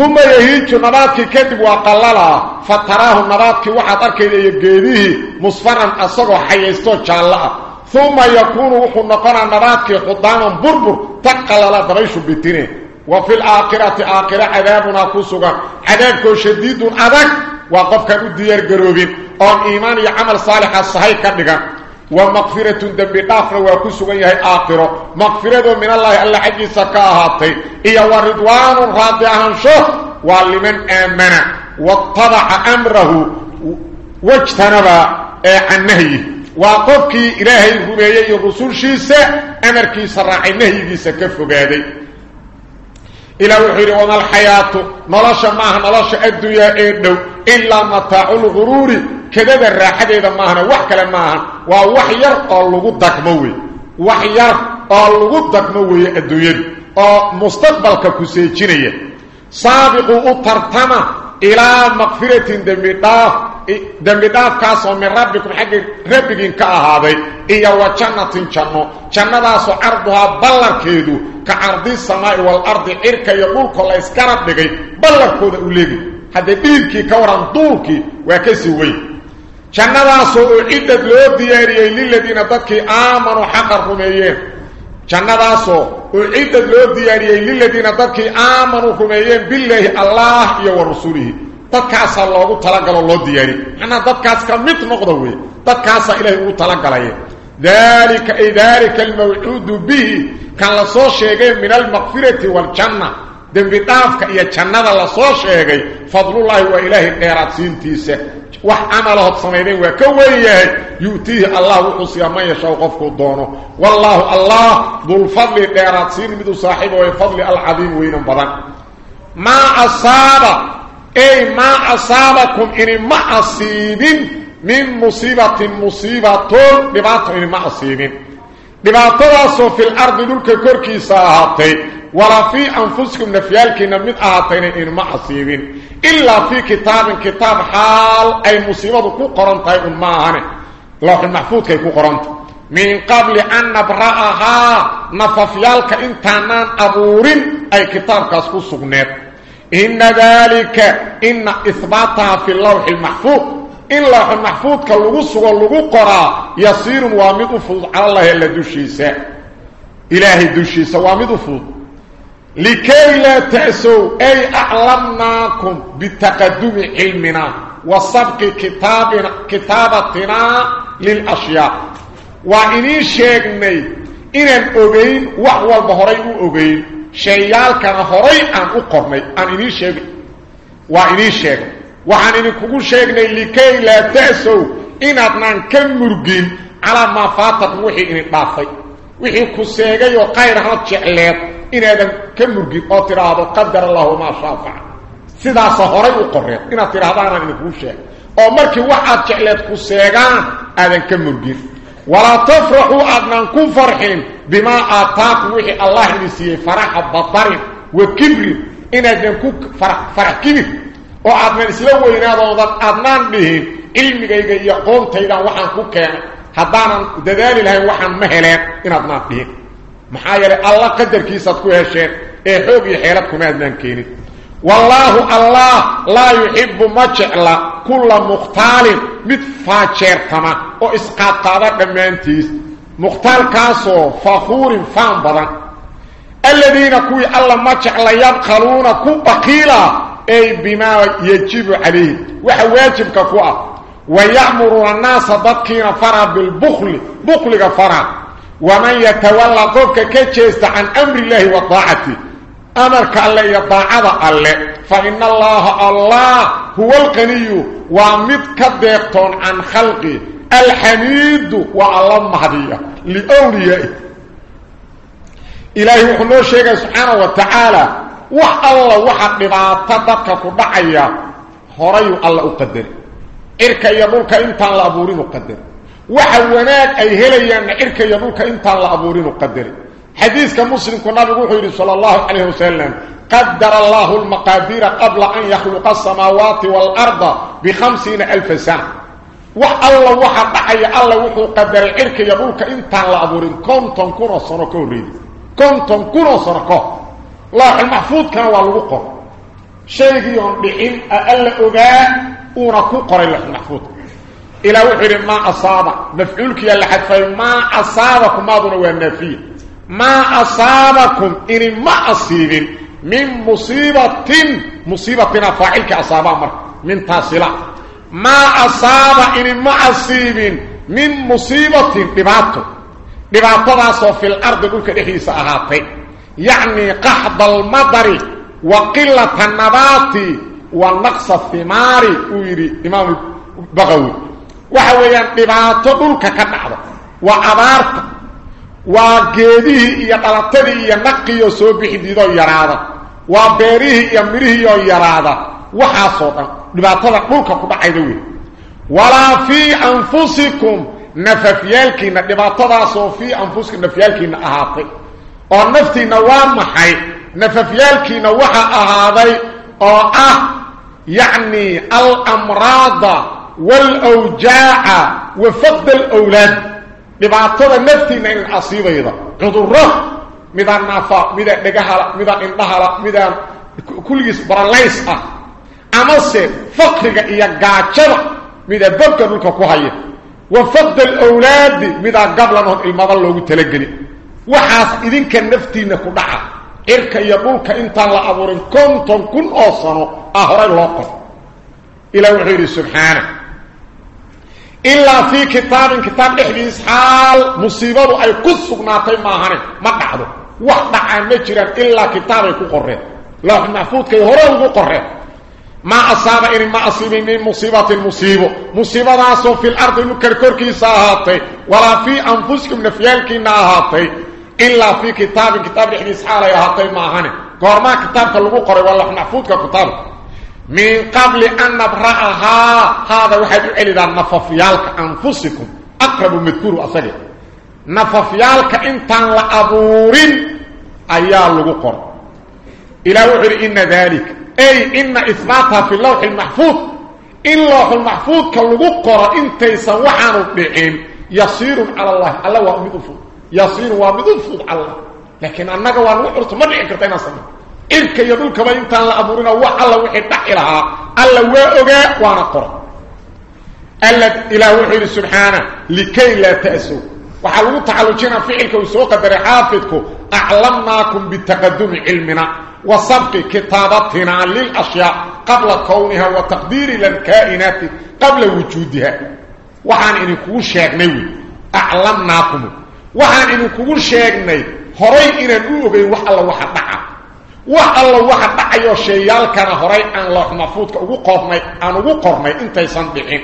ثم يهيج نباتك كدب وقللا فتراه نباتك waxaad arkayday geedihi musfaran asagoo xayeysto jaalla ثم يكون وحو نقنا نباتك قداما بربر تقللا دريش بتينه وفي الآخرة آخرة عذابنا كسوغا. عذابك شديد أدك وقفك الديار قروبين أو إيمان يعمل صالح الصحيح كدك ومغفرة دنب دافر وكسوغا يهي آخرة. مغفرة من الله ألا حجي سكاهاتي. إيا ورضوان راضي عن شو؟ ولمن آمن. واتضع أمره. واجتنب عن نهيه وقفك إلهي رميه الرسول شيسا أمركي سراعي نهيه سكفقادي إلى وحيري وما الحياة. نلش معها نلش الدنيا إيدو. إلا متاع الغرور. كذا الراحة إذا معها وحكا معها ووحير اللغو دكموي. وحير اللغو دكموي الدنيا مستقبل كسيجينية سابقوا أطرتما إلى مغفرة دمداف دمداف كاسو من ربكم حق ربكم كأهاضي إيا وجنة جنة. جنة سو عرضها بلر كيدو. كعرض السماء والأرض إركا يقول كل إسكارب لغي بلر كود أوليغي. هذا ديركي كوران دولكي. جنة سو عدد لو دياري للذين تدكي آمنوا حق الرميين جنة سو عدد لو دياري للذين تدكي آمنوا رميين بالله الله ورسوله loogu talagalo loo diyaari macnaa dadkaas ka mid noqda wey dadkaasa ilaahay ugu talagalaya dalika ay dalika almawcuudu bihi kan la soo sheegay min almaqfirati waaljanna دنبطافك إيا تشنادا لصوش إيغي فضل الله وإله قيرات سينتيسة وح عمله الصميدين وكوهي يؤتيه الله وحسيا من يشوقفك الدونه والله الله ذو الفضل قيرات سين مدو صاحبه وفضل العظيم وينم بران ما أصاب أي ما أصابكم إن ما أصيب من مصيبة مصيبة ببعض إن ما أصيب ببعض في الأرض دولك كوركي ساهاتي ولا في أنفسكم نفيالك نمت آهاتين إن ما أصيبين. إلا في كتاب كتاب حال أي مصيبة كو قرنطي أماهن لوح المحفوظ كي كو من قبل أن نبرأها نففيالك إنتانان أبورين أي كتاب كاسكو سغنات إن ذلك إن إثباتها في اللوح المحفوظ. إن اللوح المحفوظ كاللغس واللغو قرى يصير وامد فوض على الله إلا دوشيسا إلهي دوشيسا وامد فوض لكي لا تأسوا أي أعلمناكم بتقدم علمنا وسبق كتابنا كتابتنا للأشياء وإني شيخني إنن أغين وحوى البهري أغين horay aan u qornay aan inii sheegay waa inii sheegay waxaan idinkugu sheegnay likay laa ta'sow inaadnaan ka murgin calaa maa faatakum wixii idin dhaafay wixii ku seegay oo qayr had jecleed إن آدم كمرغي أو تراه قدر الله ما شاء فعل. سدا سهر يقرر إن تراه أنا نقوش أو مركي واحد جعلت كسيغا آدم كمرغي ولا تفرحوا ان نكون فرحين بما اعطاكم الله نسيه فرح بطر وكبر إن آدم كوك فرح فرح كبير أو آدم سلو وين هذا علم جيجي يقوم تيدا وحن هذا هدانا دذالي لهم وحن مهلين إن أضمات بهم محايا الله قدر كيسات كوها الشيء إيه حوقي حيلتكم أدنان كيني والله الله لا يحب مجعل كل مختال مد فاجر تما أو اسقاط قاده دمانتيس مختال كاسو فخور فان بدن الذين كوي الله ما جعل يبخلون كو بقيلا أي بما يجب عليه وحواجب كفوا ويأمرون الناس ضدكين فرع بالبخل بخل فرع ومن يتولى قفك كجيست عن أمر الله وطاعته. أمرك الله يطاعد الله. فإن الله الله هو القني ومد كديقتون عن خلقه. الحميد والله مهدية لأوليائه. إلهي وحنو شيء سبحانه وتعالى. وح الله وحق لبعاتدك كدعيا هريو الله أقدر. إركا وحوانات أي هلية أن إرك يدوك إنتا لأبورين وقدر. حديث كمسلم كنا بروحه صلى الله عليه وسلم قدر الله المقادير قبل أن يخلق السماوات والأرض بخمسين ألف سنة. والله وحق أي الله وحق قدر إرك يدوك إنتا لأبورين كنتم كنا صنكو ريد. كنتم كنا صنكو الله المحفوظ كان والوقر شيء يوم بإن أقل أغاء ونكو قرى المحفوظ. إلى وحر ما أصاب. مفعولك يا لحد فاي ما أصابكم ما ظن وين فيه ما أصابكم إن ما اصيب من مصيبة مصيبة بنا فاعلك اصاب أمر من تاسلا ما أصاب إن ما اصيب من مصيبة بباتو بباتو باسو في الأرض قلك دخيس اهاتي يعني قحط المطر وقلة النبات والنقص الثمار. ويري إمام بغوي وحويان دباط دولك كدخدو وعبارت واغيدي يقلتني ينقي سو بخديدو يرااده وبيري يمري يرااده وحا سو دباط دولك كدخايدو ولا في أنفسكم نففيالك دباط سو في أنفسك نففيالك اهاطي أو نفتي نوام حي نففيالك وحا اهاداي أو آه يعني الأمراض والأوجاع وفقد الأولاد. لبعطنا نفتي من العصيبة أيضا. عضره ماذا النفاق ماذا نجهر ماذا انتهر ماذا كل يسبر ليس أما فقرك إيا قاتل ماذا بك نلك كهية وفقد الأولاد. ماذا قبل أنهم المظلوا تلقني وحاس إذن كان نفتي نكو دعا. إرك يقولك إنت الله أبور كنتم كن أصنو أهر الله إلى وعير سبحانه. Kitaabin kitaab dhexdiis xaal musiibadu ay ku sugnaatay maahane ma dhacdo wax dhacaan ma jiraan ilaa kitaabay ku qoreen loox maxfuudkay hore ugu qoreen ما أصاب إن ما أصيب من مصيبة مصيبة مصيبة ناسو في الأرض مكركركي ساهاتي. ولا في أنفسكم نفيالكي ناهاتي. إلا في كتاب كتاب الحديث حالة يهاتي معهاني قرما كتاب كاللغو قري والله محفوظ كتاب. من قبل أن نبرأها هذا واحد يعلي ذا نففيالك أنفسكم. أقرب مذكور أصلي نففيالك إنتان لأبورين أيال لغو قري إلى وحر إن ذلك. أي إن إثباتها في اللوح المحفوظ. إن اللوح المحفوظ كاللغو قرى إنت يسوحان الدعين يصير على الله. الله وامدفو يصير وامدفو على الله. لكن أنك وانوحرت مرعي كرتين إلك يدولك بإنت الله أبورنا وعلا وحي تحيلها الله وأغا وأنا قرى إلى وحي سبحانه لكي لا تأسوا. وحلو تعالوجينا فعلك وسوق درحافظك أعلمناكم بتقدم علمنا وسبق كتابتنا للأشياء قبل كونها وتقدير للكائنات قبل وجودها. وحان إنكو شاقني أعلمناكم. وحان إنكو شاقني هري إنا نوغي وح الله وحا دعا وح الله وحا دعا يو شيال كان هري أن الله مفروض أغو قرمي أن أغو قرمي انت يصنبحين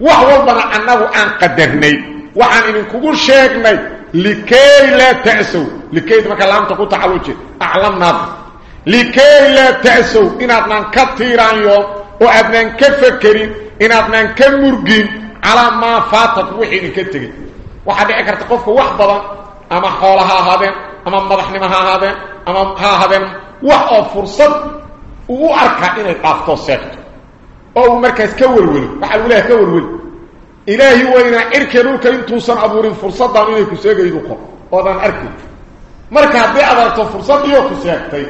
وح والبنا أنه أن قدرني وحان إنكو شاقني لكي لا تأسوا لكي ما كلام تقول تعالوجي أعلمناكم لكي لا تأسوا إن أدنان كثيران يوم وأدنان كفكرين إن أدنان كمرقين على ما فاتت وحيني كتغي karta qofka wax badan ama xoolo ha ahaadeen ama madaxnimo ha ahaadeen ama ha ahaadeen wax oo fursad uu u arkaa inay dhaafto seegto oo uu markaas ka welwelo waxaa lagu leeyahay ka welweli ilaahi weynaa cirkee dhulka intuusan abuurin fursaddan inay ku seegaydu qor oodan arkin marka haddii aad aragto fursad iyo ku seegtay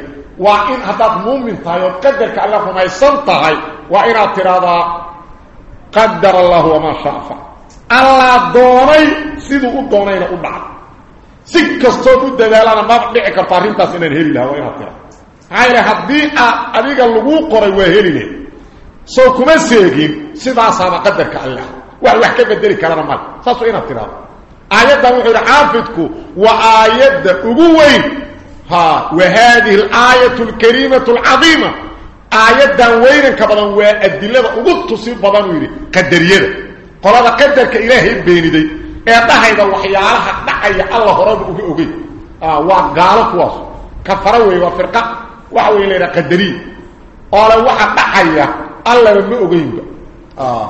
waa in haddaad muumin tahay ood qadarka alla rumaysan tahay waa inaad tidhaahdaa qadar allahu wamaa shaa fac الله دوني سيدو u doonayna u dhac si kasto ku dadaalana ma dhici karto arintaas inaan heli lahaa waa tira hayla hadii adiga lagu qoray waa heline soo kuma seegin sidaas ama qadarka allah wax wax ka bedeli karana mal saaso ina tira aayada wuxuu xaafidku wa aayada ugu weyn ha wa hadhihi al-ayatu al-karimatu al-azima aayadan weynanka badan waa adilada ugu tusi badan uu yiri qadariyada qolada qadarka ilaahay beeniday ee dhahayda waxyaalaha dhacaya allah horaba ah waxa weey leeyahay qadari oo la waxa dhacaya allah ma ogeynba ah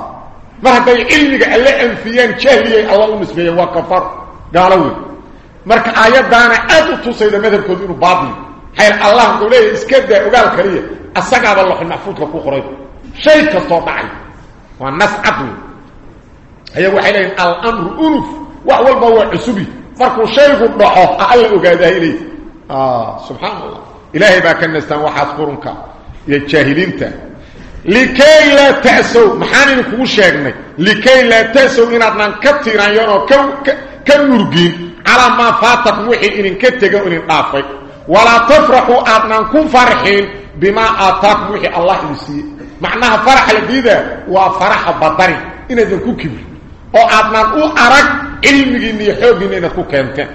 mar haday ilmiga alla anfiyaan jahliyay allah u nisbeeyay waa kafar gaalo weey marka aayadana aad u tusayda madhabkoodu inuu baadil hayr allah leeyahay iska daa ogaal kaliya asaga allah maxfuudka ku qoray shay kasto dhacay waa nas adu هي وحيلين الامر انف وحول هو عسبي markuu shaygu dhaco alla ogaada ilay ah subhan allah ilaahi إلهي باكن نستان وحاس قرنك. إلى الجاهلين لكي لا تأسو محاني نكوش يغني لكي لا تأسو إن أدنان كتيران يونو كو كنرقين على ما فاتك موحي إن كتيران إن إطلافك ولا تفرحوا أدنان كون فرحين بما آتاك موحي الله يسي معناها فرح لديدا وفرح بطري إن أدنان كو كبير. وأدنان أرق. علمي نيحو بنا نكو كنتين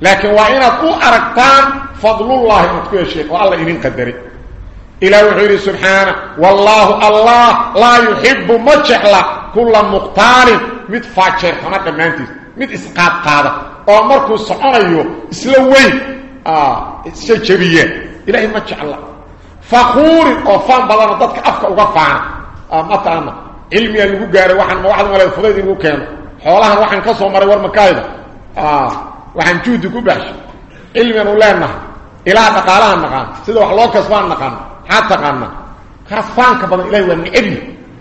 لكن وإن كو أرقتان فضل الله أتكو يا شيخ والله إنين قدري. إلى وحيري سبحانه والله الله لا يحب مجحلة كل مقتال مد فاتشير خمات المانتيس مد إسقاط قادة ومركو سعون أيو إسلوي إسجبية آه، إلهي مجحلة فخوري وفان بلانا ضدك أفكا وغفان. آه، مطعنا علمي اللي قاري واحد ما واحد ما لا يفضيت اللي قاري حوالها واحد كسو مري ورمكايدة. آه. Ah waxan juudi ku baxsh cilmigan u leenahay ila dhaqaalaha naqaan sida wax loo kasbaan naqaan hatta qanna kasbaanka badan ilaahay waa nicbi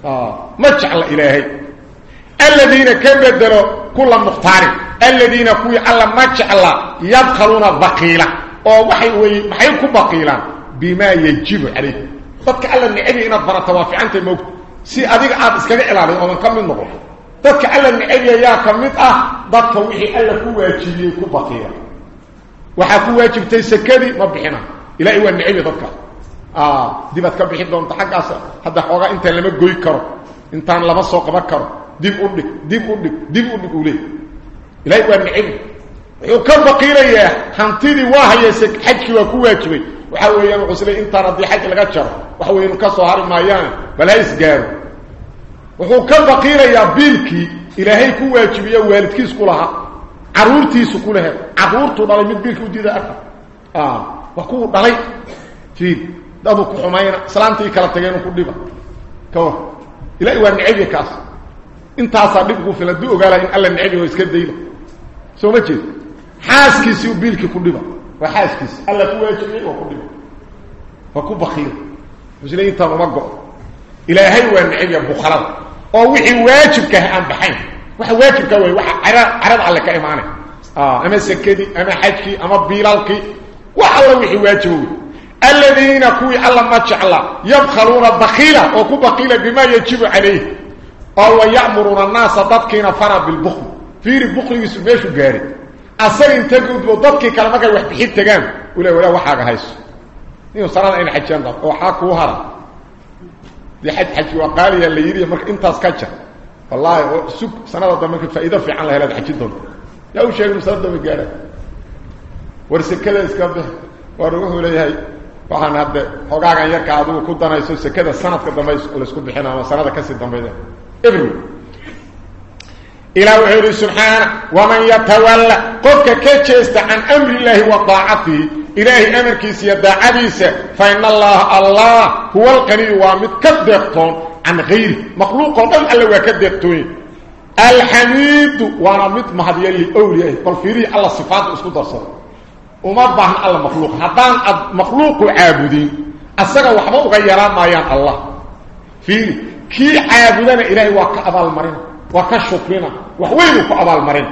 ah ma jecla ilaahay alladina kabadalu kull muqtar alladina kuwi alla ma jecla yadkhuluna baqila oo waxay way maxay ku baqilaan bima yajibu alayhi dadka alla nicbi inaad barato waa fiicantay moogta si adiga aad iskaga ilaaliyo oo ka mid noqo dadka alla nicbiya yaa ka mid ah dadka wixii alla ku waajibiyay ku baqiya waxa ku waajibtay sakadi ma bixina ilaahi waa nicbi dadka ah dibad ka bixin doonta xaqaas hada xooga inta lama goy karo intaan lama soo qaban karo dib u dhig dib u dhig dib u dhig ulay ilaahi waa nicbi wuxuu ka baqiraya hantidii waa hayay xajki waa ku waajibay waxa weeyaan wuxuu isla inta radii xaj laga jaro waxa weeyaan ka soo hari maayaan bal hays gaaro wuxuu ka baqirayaa biilkii ilaahay ku waajibiyo waalidkiis ku laha caruurtiisu ku laha caruurtu dhalay mid biilkii u diiday arka ah wa ku dhalay fiid dadu ku xumayna salaantii kala tageen ku dhiba kawa ilaahay waa nicbi kaas intaas dhib ku filan duu ogaala in alla oo iska dayda soo ma jeed xaaskiisii biilkii ku dhiba waa xaaskiisii alla ku waajibiyay ku dhiba wa ku baqiir muslimin ta ma go ilaahay waa nicbi bukhalad oo wixii waajibka aan baxayn waxa waajibka way waxa arad alle ka iimaanay ah ama sakadi ama xajki ama biilalki wa alla wixii waajibu alladina kuwi alla ma jecla yabkhaluna bakhila oo ku bakhila bima yajibu alayhi oo ya'muruna an-nasa dadkina fara bil bukhl fiiri bukhligiisu meeshu gaari asaga inta gudbo dadkii kale markay wax bixin tagaan wala wala waxaaga hayso inuu sarada in xajaan dad oo xaq ku hara بحد حج وقال يا اللي يري مرك انت اسكج والله سوق سنة دمك فائده في عن هذا حج دون. يا وش يقول صد من قال ورسك كذا اسكب وروح لي هي وحنا هدا هوغا كان يركا دو كو دناي سو سكده سنة قدما اسكو بخينا سنه كسي دمبيده ابن. إلى وعيد سبحان ومن يتولى. قك كيتشست عن أمر الله وطاعته. إله أمرك سيادة عديسة فإن الله الله هو القني وامد كدقتون عن غيره مخلوقون أم ألا وكدقتون الحميد وامد مهدية لأوليه فالفيري الله صفات أسكو درسل ومبهن الله مخلوق. حتان مخلوق عابدين أساق وحبه غيران مايان الله. في كي عابدان إله وكأبا المرين وكشفرنا وحويله كأبا المرين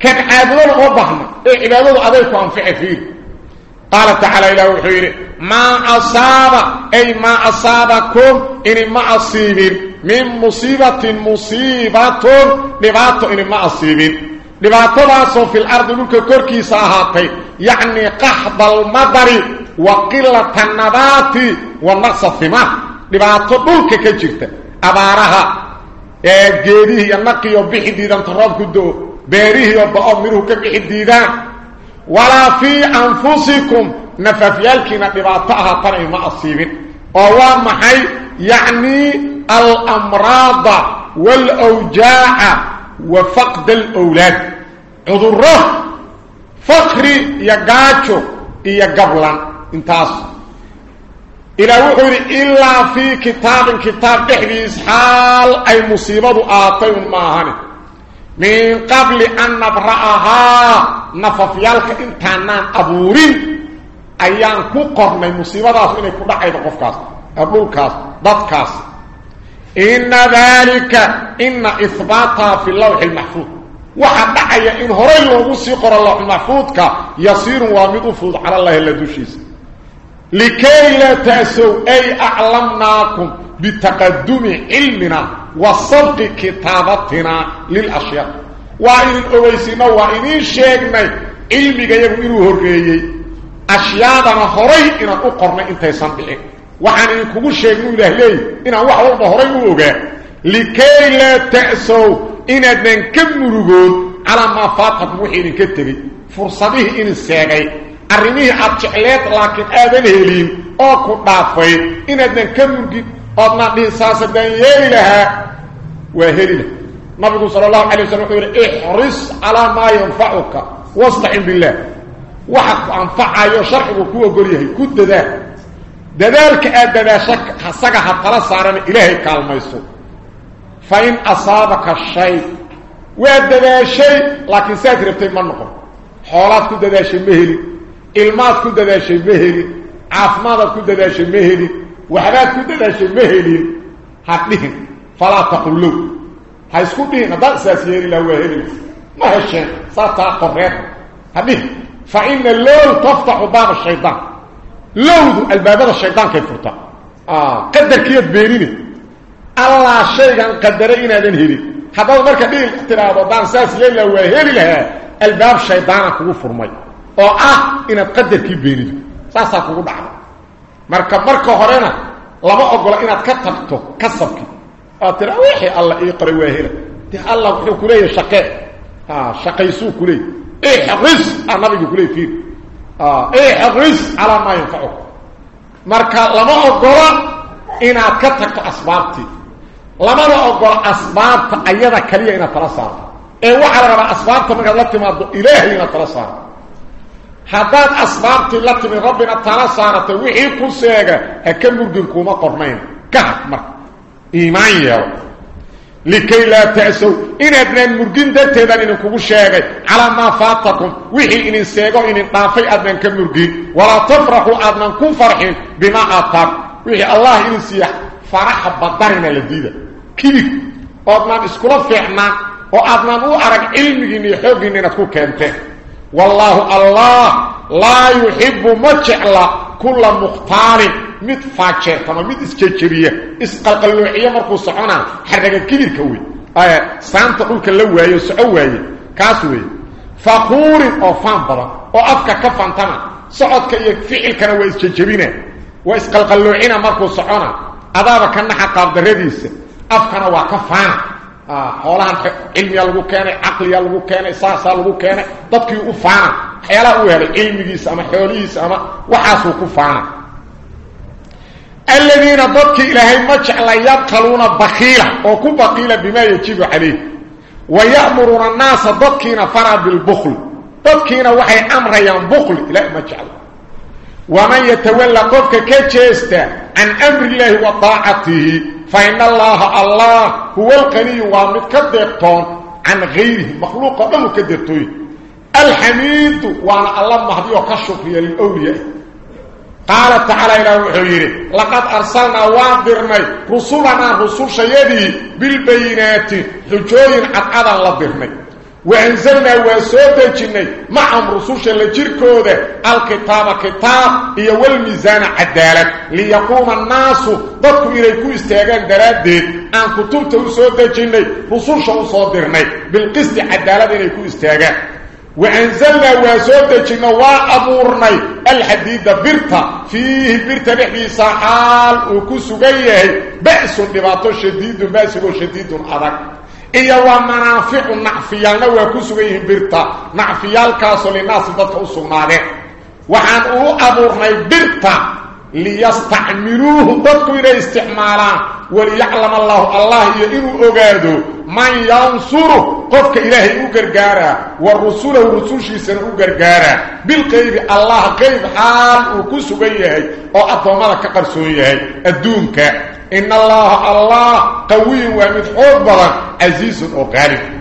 كان عابدان أبهن إعبادة أبيكو أنفع فيه قال تعالى إلى وحيره ما أصاب أي ما أصابكم إني ما أصيب من مصيبة مصيبة نباته إني ما أصيب نباته باسم في الأرض لك كركي ساهاتي يعني قحب المدر وقلة النبات ونقص الثمار نباته بلك كجرت أبارها إيه، جيريه ينقي وبيح تراب كدو بيريه وبأمره كبيح ولا في أنفسكم نففيالك نبعتها طري ما اصيبن أو ما حي يعني الأمراض والأوجاع وفقد الأولاد. اضره فخر يا غاچو يا غبلان انتاس. إلى وحي إلا في كتاب كتاب تحريس حال أي مصيبة اعطي ما هن من قبل أن نبرأها نففيالك انتانان أبورين. أيان كو قرن المصيبه داس إني كو دحايت قفكاس ابوكاس دتكاس إن ذلك إن اثباتها في اللوح المحفوظ. وحد دحايا إن هري لو سي قرا المحفوظ كا يصير ومقفوض على الله لدوشيس لكي لا تأسوا أي أعلمناكم بتقدم علمنا وصدق كتابتنا للأشياء. وايد قويسينا وايد شيغنا علمي غيغ انو هوريهي اشياء أنا هوري ان اقرن انت سنبلي وحان ان كوغو شيغنو الاهلي ان وا خلو هوري ووغا لكي لا تاسو ان ادن كمرغود على ما فاتك وحين كتبي فرصته ان ساغي ارني اتشليت لكن ادن هيلين أو كو ضافاي ان ادن كمرغي اضنا دي ساسدان يي لها وهيلين نبي صلى الله عليه وسلم يقول احرص على ما ينفعك واستعن بالله. وحق أنفع يا شرح وكو غريه كود ده ذلك ادنا شك حسق حقل صارن إلهي كلميسو فين أصابك الشيء وادنا شيء لكن سترت منكم حالات كود ده شيء مهلي إلمات كود ده شيء مهلي عثمانات كود ده مهلي وحاجات كود مهلي. حقهم فلا تقولوا. هايسكو دي نبا ساسيري لو هيلي ما هشين صارت قرر هذه فان الليل تفتح باب الشيطان لو الباب الشيطان كيف فتح آه قدر كيف بيريني الله شيء قدر ان حتى هيلي هذا المركب دي اختراب بان ساسيري لو هيلي لها الباب الشيطان كو فرمي أو آه ان قدر كيف بيريني صاصا كو دعم مركب مركب هورنا لما أقول انك تكتبته كسبك اتراويح الله يقري واهله تي الله وخه كلي شقي آه شقي سو كلي اي حرس النبي كلي فيه آه اي حرس على ما ينفعك مركا لما أقول ان اتكتك اسبابتي لما أقول اسباب ايدا كليه ان ترصار اي وعلى ربع اسبابك من قبلت ما الهي ان ترصار حداد اسبابتي التي من ربنا ترصارت وحي كل سيئه هكذا يمكن ان تكون قرنين كهف مركا إيمان يرى لكي لا تأسوا إن أبناء المرقين تتذل إنكم الشيخي على ما فاتكم وحي إن سيقوا إن طافي أبناء المرقين ولا تفرحوا أبناء كفرحين بما أطار وحي الله إن سيح فرح بطرنا لديه كيف أبناء اسكلا فعنا وأبناء أرق علمي إن يحب إن نكو كنته والله الله لا يحب مجعلا كل مختارك mid faajeertama mid isjejebiya isqalqalloociya markuu soconaa xaraga kibirka wey saanta dhulka la waaye o soco waaye kaas weeye faquurin oo faan oo afka ka fantama socodka iyo ficilkana waa isjejebina waa isqalqalloocina markuu socona adaaba ka naxa qaabdarradiisa afkana waa ka faana xoolahan cilmiyaa lagu keenay caqliyaa lagu keenay saasaa lagu keenay dadkii u faana waxyaalaha u helay cilmigiisa ama xoolihiisa ama waxaasuu ku faana الذين ضدك إلهي مجحلا يبتلون بخيلة وكو بخيلة بما يجيب عليه ويأمرون الناس ضدكين فرع بالبخل. ضدكين وحي أمر ينبخل إلهي الله ومن يتولى قفك كيشيست عن أمر الله وطاعته فإن الله الله هو القني وامد كدبتون عن غيره. مخلوق أمه كدبتون الحميد وعن الله مهدي وكشف الأولياء قال تعالى إلى وحيره لقد أرسلنا وادرنا رسولنا رسول شيدي بالبينات حجوين عدعا لدرنا وأنزلنا وسودجنا معهم رسول لجيركوده الكتاب كتاب هي والميزان عدالة. ليقوم الناس ضدكم إليكو استيقان درادين aan kutubta u soo dejinnay rususha u soo dirnay bilqisti cadaalad وأنزلنا واسودجنا وأبورنا الحديد برتا فيه برتا نحن صحال وكسوغية. بأس دباتو شديد بأس شديد أدك إيا ومنافع نعفيالنا وكسوغية برتا نعفيال كاسو للناس ضدك أسوغنانه وعن أبورنا برتا ليستعملوه ضدك إلى استعمالا وليعلم الله الله يئنو أغادو. من ينصره. قفك إلهي أغرغارا. والرسول والرسول شيسان أغرغارا. بالقيب الله قيب حال وكسو بيه وأطوما لك قرسويه الدونك. إن الله الله قوي ومدحوظ بضا عزيز وغالب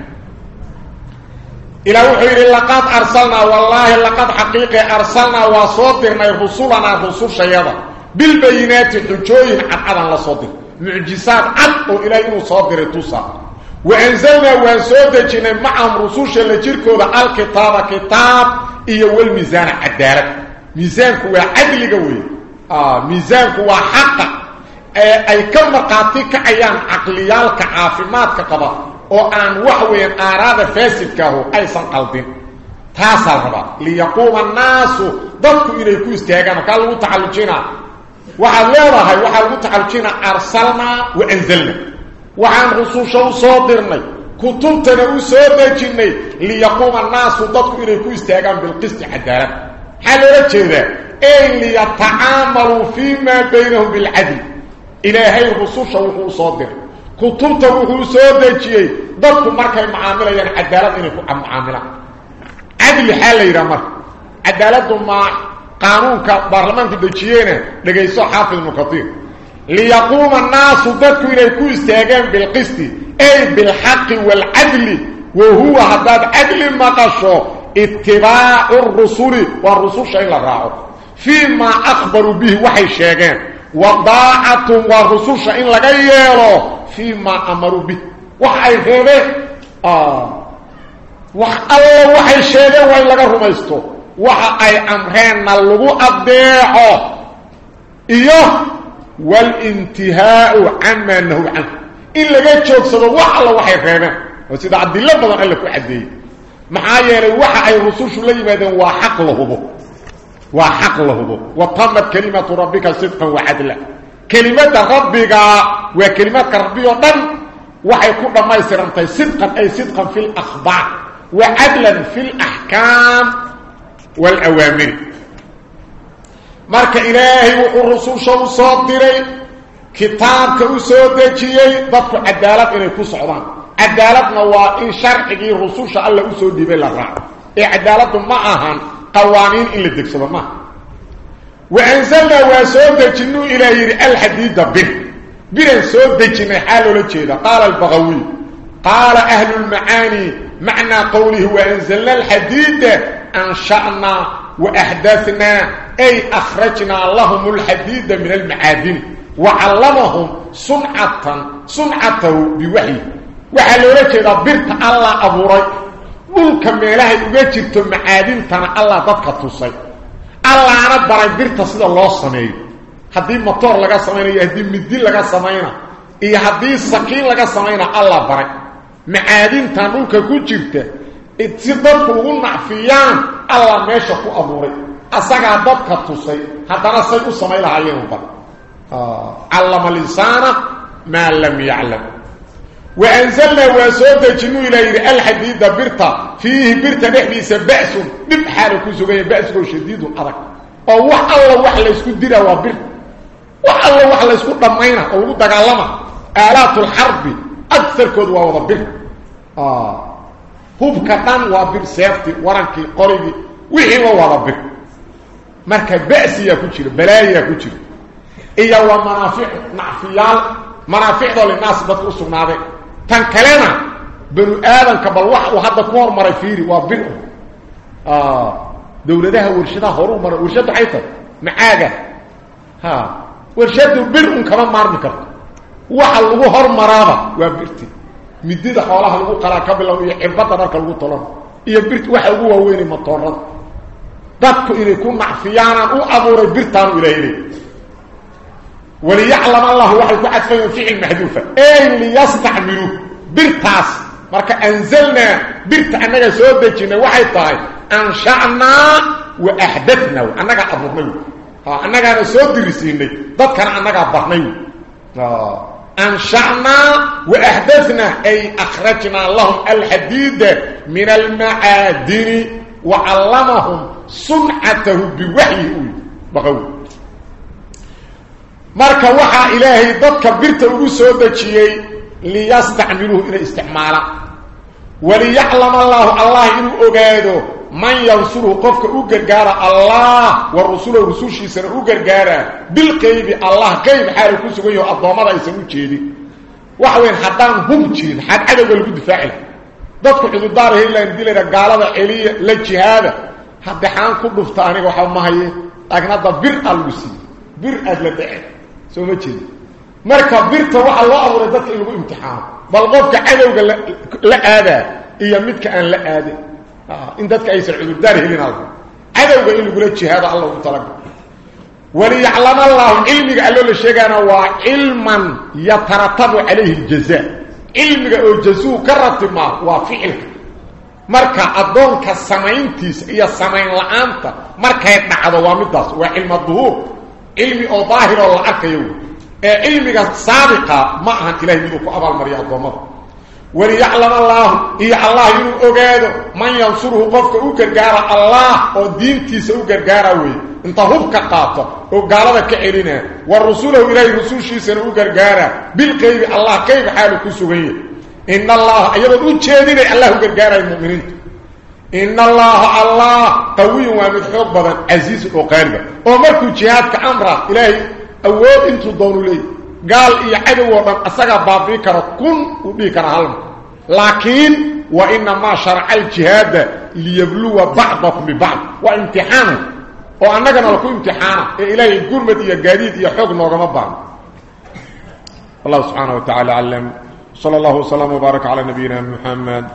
إلى وحير لقد أرسلنا والله لقد حقيقة أرسلنا وصدرنا رسولنا رسول شيئا بالبينات حجوين عن عدن لصدر معجزات إلى إنه صدر توسع وأنزلنا وأنسودجنا معهم رسول اللي جيركودا الكتاب كتاب إيه والميزان عدالة ميزانك هو عدل قوي آه ميزانك هو حق أي كم مقاطيك أيام عقليالك عافماتك قبض أو ان وحوين اراده فاسد كه أيضا قلبين تاسرب ليقوم الناس ضق إلى كوستيغان قالو تعلجينا وحد ليره هي لو تعلجينا ارسلنا وانزلنا وعن رسوش صادرنا كتب تنو سوبجين ليقوم الناس ضق إلى كوستيغان بالقسط حداه حال رجيده اي يتعاملوا فيما بينهم بالعدل إلى هي رسوش صادر كتبته هو سودجيه دك مركه المعامله يعني عدالة إنه معاملة. عدل حاله يرى مر. عدالة ما قانونك برلمانك دجينه دغيسو حافظ مقطير ليقوم الناس دك إلى كويستاغان بالقسط. أي بالحق والعدل. وهو هذا عدل ما تشو اتباع الرسول والرسول شيء لا فيما أخبروا به وحي شيغان وضاعة ورسوش ان لا يهلو فيما أمروا به. وحي فيه آه. وح الله وحي شيئا وإن لغا رميسته وحي أمرين اللغو أبديعه إياه والانتهاء عما أنه عنه. إن لغا تشوك صدو وح الله وحي فيه وسيد عبد الله قال لك وحدي محايا وحي الرسول كلمة ربك وكلمة ربي ودن وحي كل ما يسرنتي صدقا أي صدقا في الأخبار وعدلا في الأحكام والأوامر. مارك إلهي والرسول شو صادري كتابك وسودجيي ضبط عدالة إنه كسعودان عدالتنا وإن شرعي الرسول الله وسودي بالله عدالة معها قوانين إلا دكسبا ما. وأنزلنا وسود جنو إلى يري الحديد بر بر سود جنو حاله لجيدا قال البغوي قال أهل المعاني معنى قوله وأنزلنا الحديد أنشأنا وأحدثنا أي أخرجنا لهم الحديد من المعادن. وعلمهم صنعة صنعته بوحي. وحاله لجيدا برت الله أبو ري. dhulka meelahay uga jirto macaadintana allah dadka tusay allaana baray birta sida loo sameeyo haddii motoor laga samaynayo haddii midi laga samayna iyo haddii sakiin laga samayna allah baray macaadintan dhulka ku jirta si dadku ugu nacfiyaan allah meesha ku abuuray asagaa dadka tusay haddana say u samayn lahaayeen bar callama lisaana maa lam yaclam وأنزلنا وسود جنو إلى الحديد برتا فيه برتا نحديث بأس دب حالك سوغي بأس شديد أرك أو وح الله وح لا يسكو ديرا وبر وح الله وح لا يسكو دمينا أو لو دغالما آلات الحرب أكثر كود ووضبر آه. هوب كتان وبر سيفتي ورنكي قريبي. وحي marka baasiya ku jiro balaaya ku jiro iyo waa manaafic nacfiyaal manaaficda linaas dadku u sugnaaday tan kalena banu aadanka bal wax uu hadda ku hormaray fiiri waa bir ah dawladaha warshadaha horu maray warshadu waxay tahay macaaga ha warshadu bir un kama maarmi karto waxa lagu hormaraaba waa birti midida xoolaha lagu qalaa ka bilow iyo cirbada dharka lagu tolon iyo birti waxa ugu waaweyn matoorada dadku inay ku nacfiyaanaan u abuuray birtaan ilaahay وليعلم الله وحلك في وفعين محذوفة. أي ليصنع يستعملوا برتاس مركا أنزلنا برتا أنك سودتنا وحي طاي. أنشعنا وأحدثنا. أنك أضبنيو آه، أنك سودرسين ذات أنا أنك أضبنيو آه. أنشعنا وأحدثنا. أي أخرجنا لهم الحديد من المعادن وعلمهم صنعته بوحيه بغوه marka waxa ilaahay dadka birta ugu soo dejiyay liyastacmiluhu ila isticmaala وليعلم الله الله إنه أقاده من ينصره قفك أقرقارا الله والرسول ورسول شيسان أقرقارا بالقيب الله قيب حاله كسوه الضوامر يسمو جيدي وحوين حدان هم جيدين حد عدو القد فاعل xuduudaar heelan dilay gaalada celiya la jihaada hadda xaan ku dhufta aniga waxa ma haye agnada bir algusi bir adla dhac soo ma jeedi marka birta waxa loo abuuray dadka in lagu imtixaano bal qofka cadowga la aada iyo midka aan la aadin in dadka aysan cudurdaar helin halka cadowga in lagu jihaado Allah u talaga wali ya'lam Allah ilmiga allo la sheegana waa ilman yatarattabu alayhi aljazaa ilmiga oo jazuu ka ratima waa ficilka marka adoonka samayntiisa iyo samayn la'aanta markay dhacdo waa midaas waa ilma dhuhur oo la arkayo ee ilmiga saabiqa ma ahan ilaahay miduu ku abaal mariyo adoomada وليعلم الله إيه الله ينو أغاده من ينصره قفك أغرغارا الله أو دينتيس أغرغارا وي انت هبك قاطة وقالنا كعلنا والرسوله إليه رسول شيسان أغرغارا بالقيب الله كيف حالك سوغيه إن الله أيضا أجهدين الله أغرغارا المؤمنين إن الله الله قوي ومدحوق بضان عزيز وقارب. ومركو جهادك أمره إلهي أود انتو دونوا ليه قال إيا عدو وضان أساقا بابي كرا كن وبي كرا هلم. لكن وإنما شرع الجهاد ليبلو بعضكم ببعض. وامتحانه. وأنك نلقو امتحانه. إلهي قرمة إيا قاديد إيا حق نوغم بعض الله سبحانه وتعالى علم. صلى الله وسلم وبارك على نبينا محمد.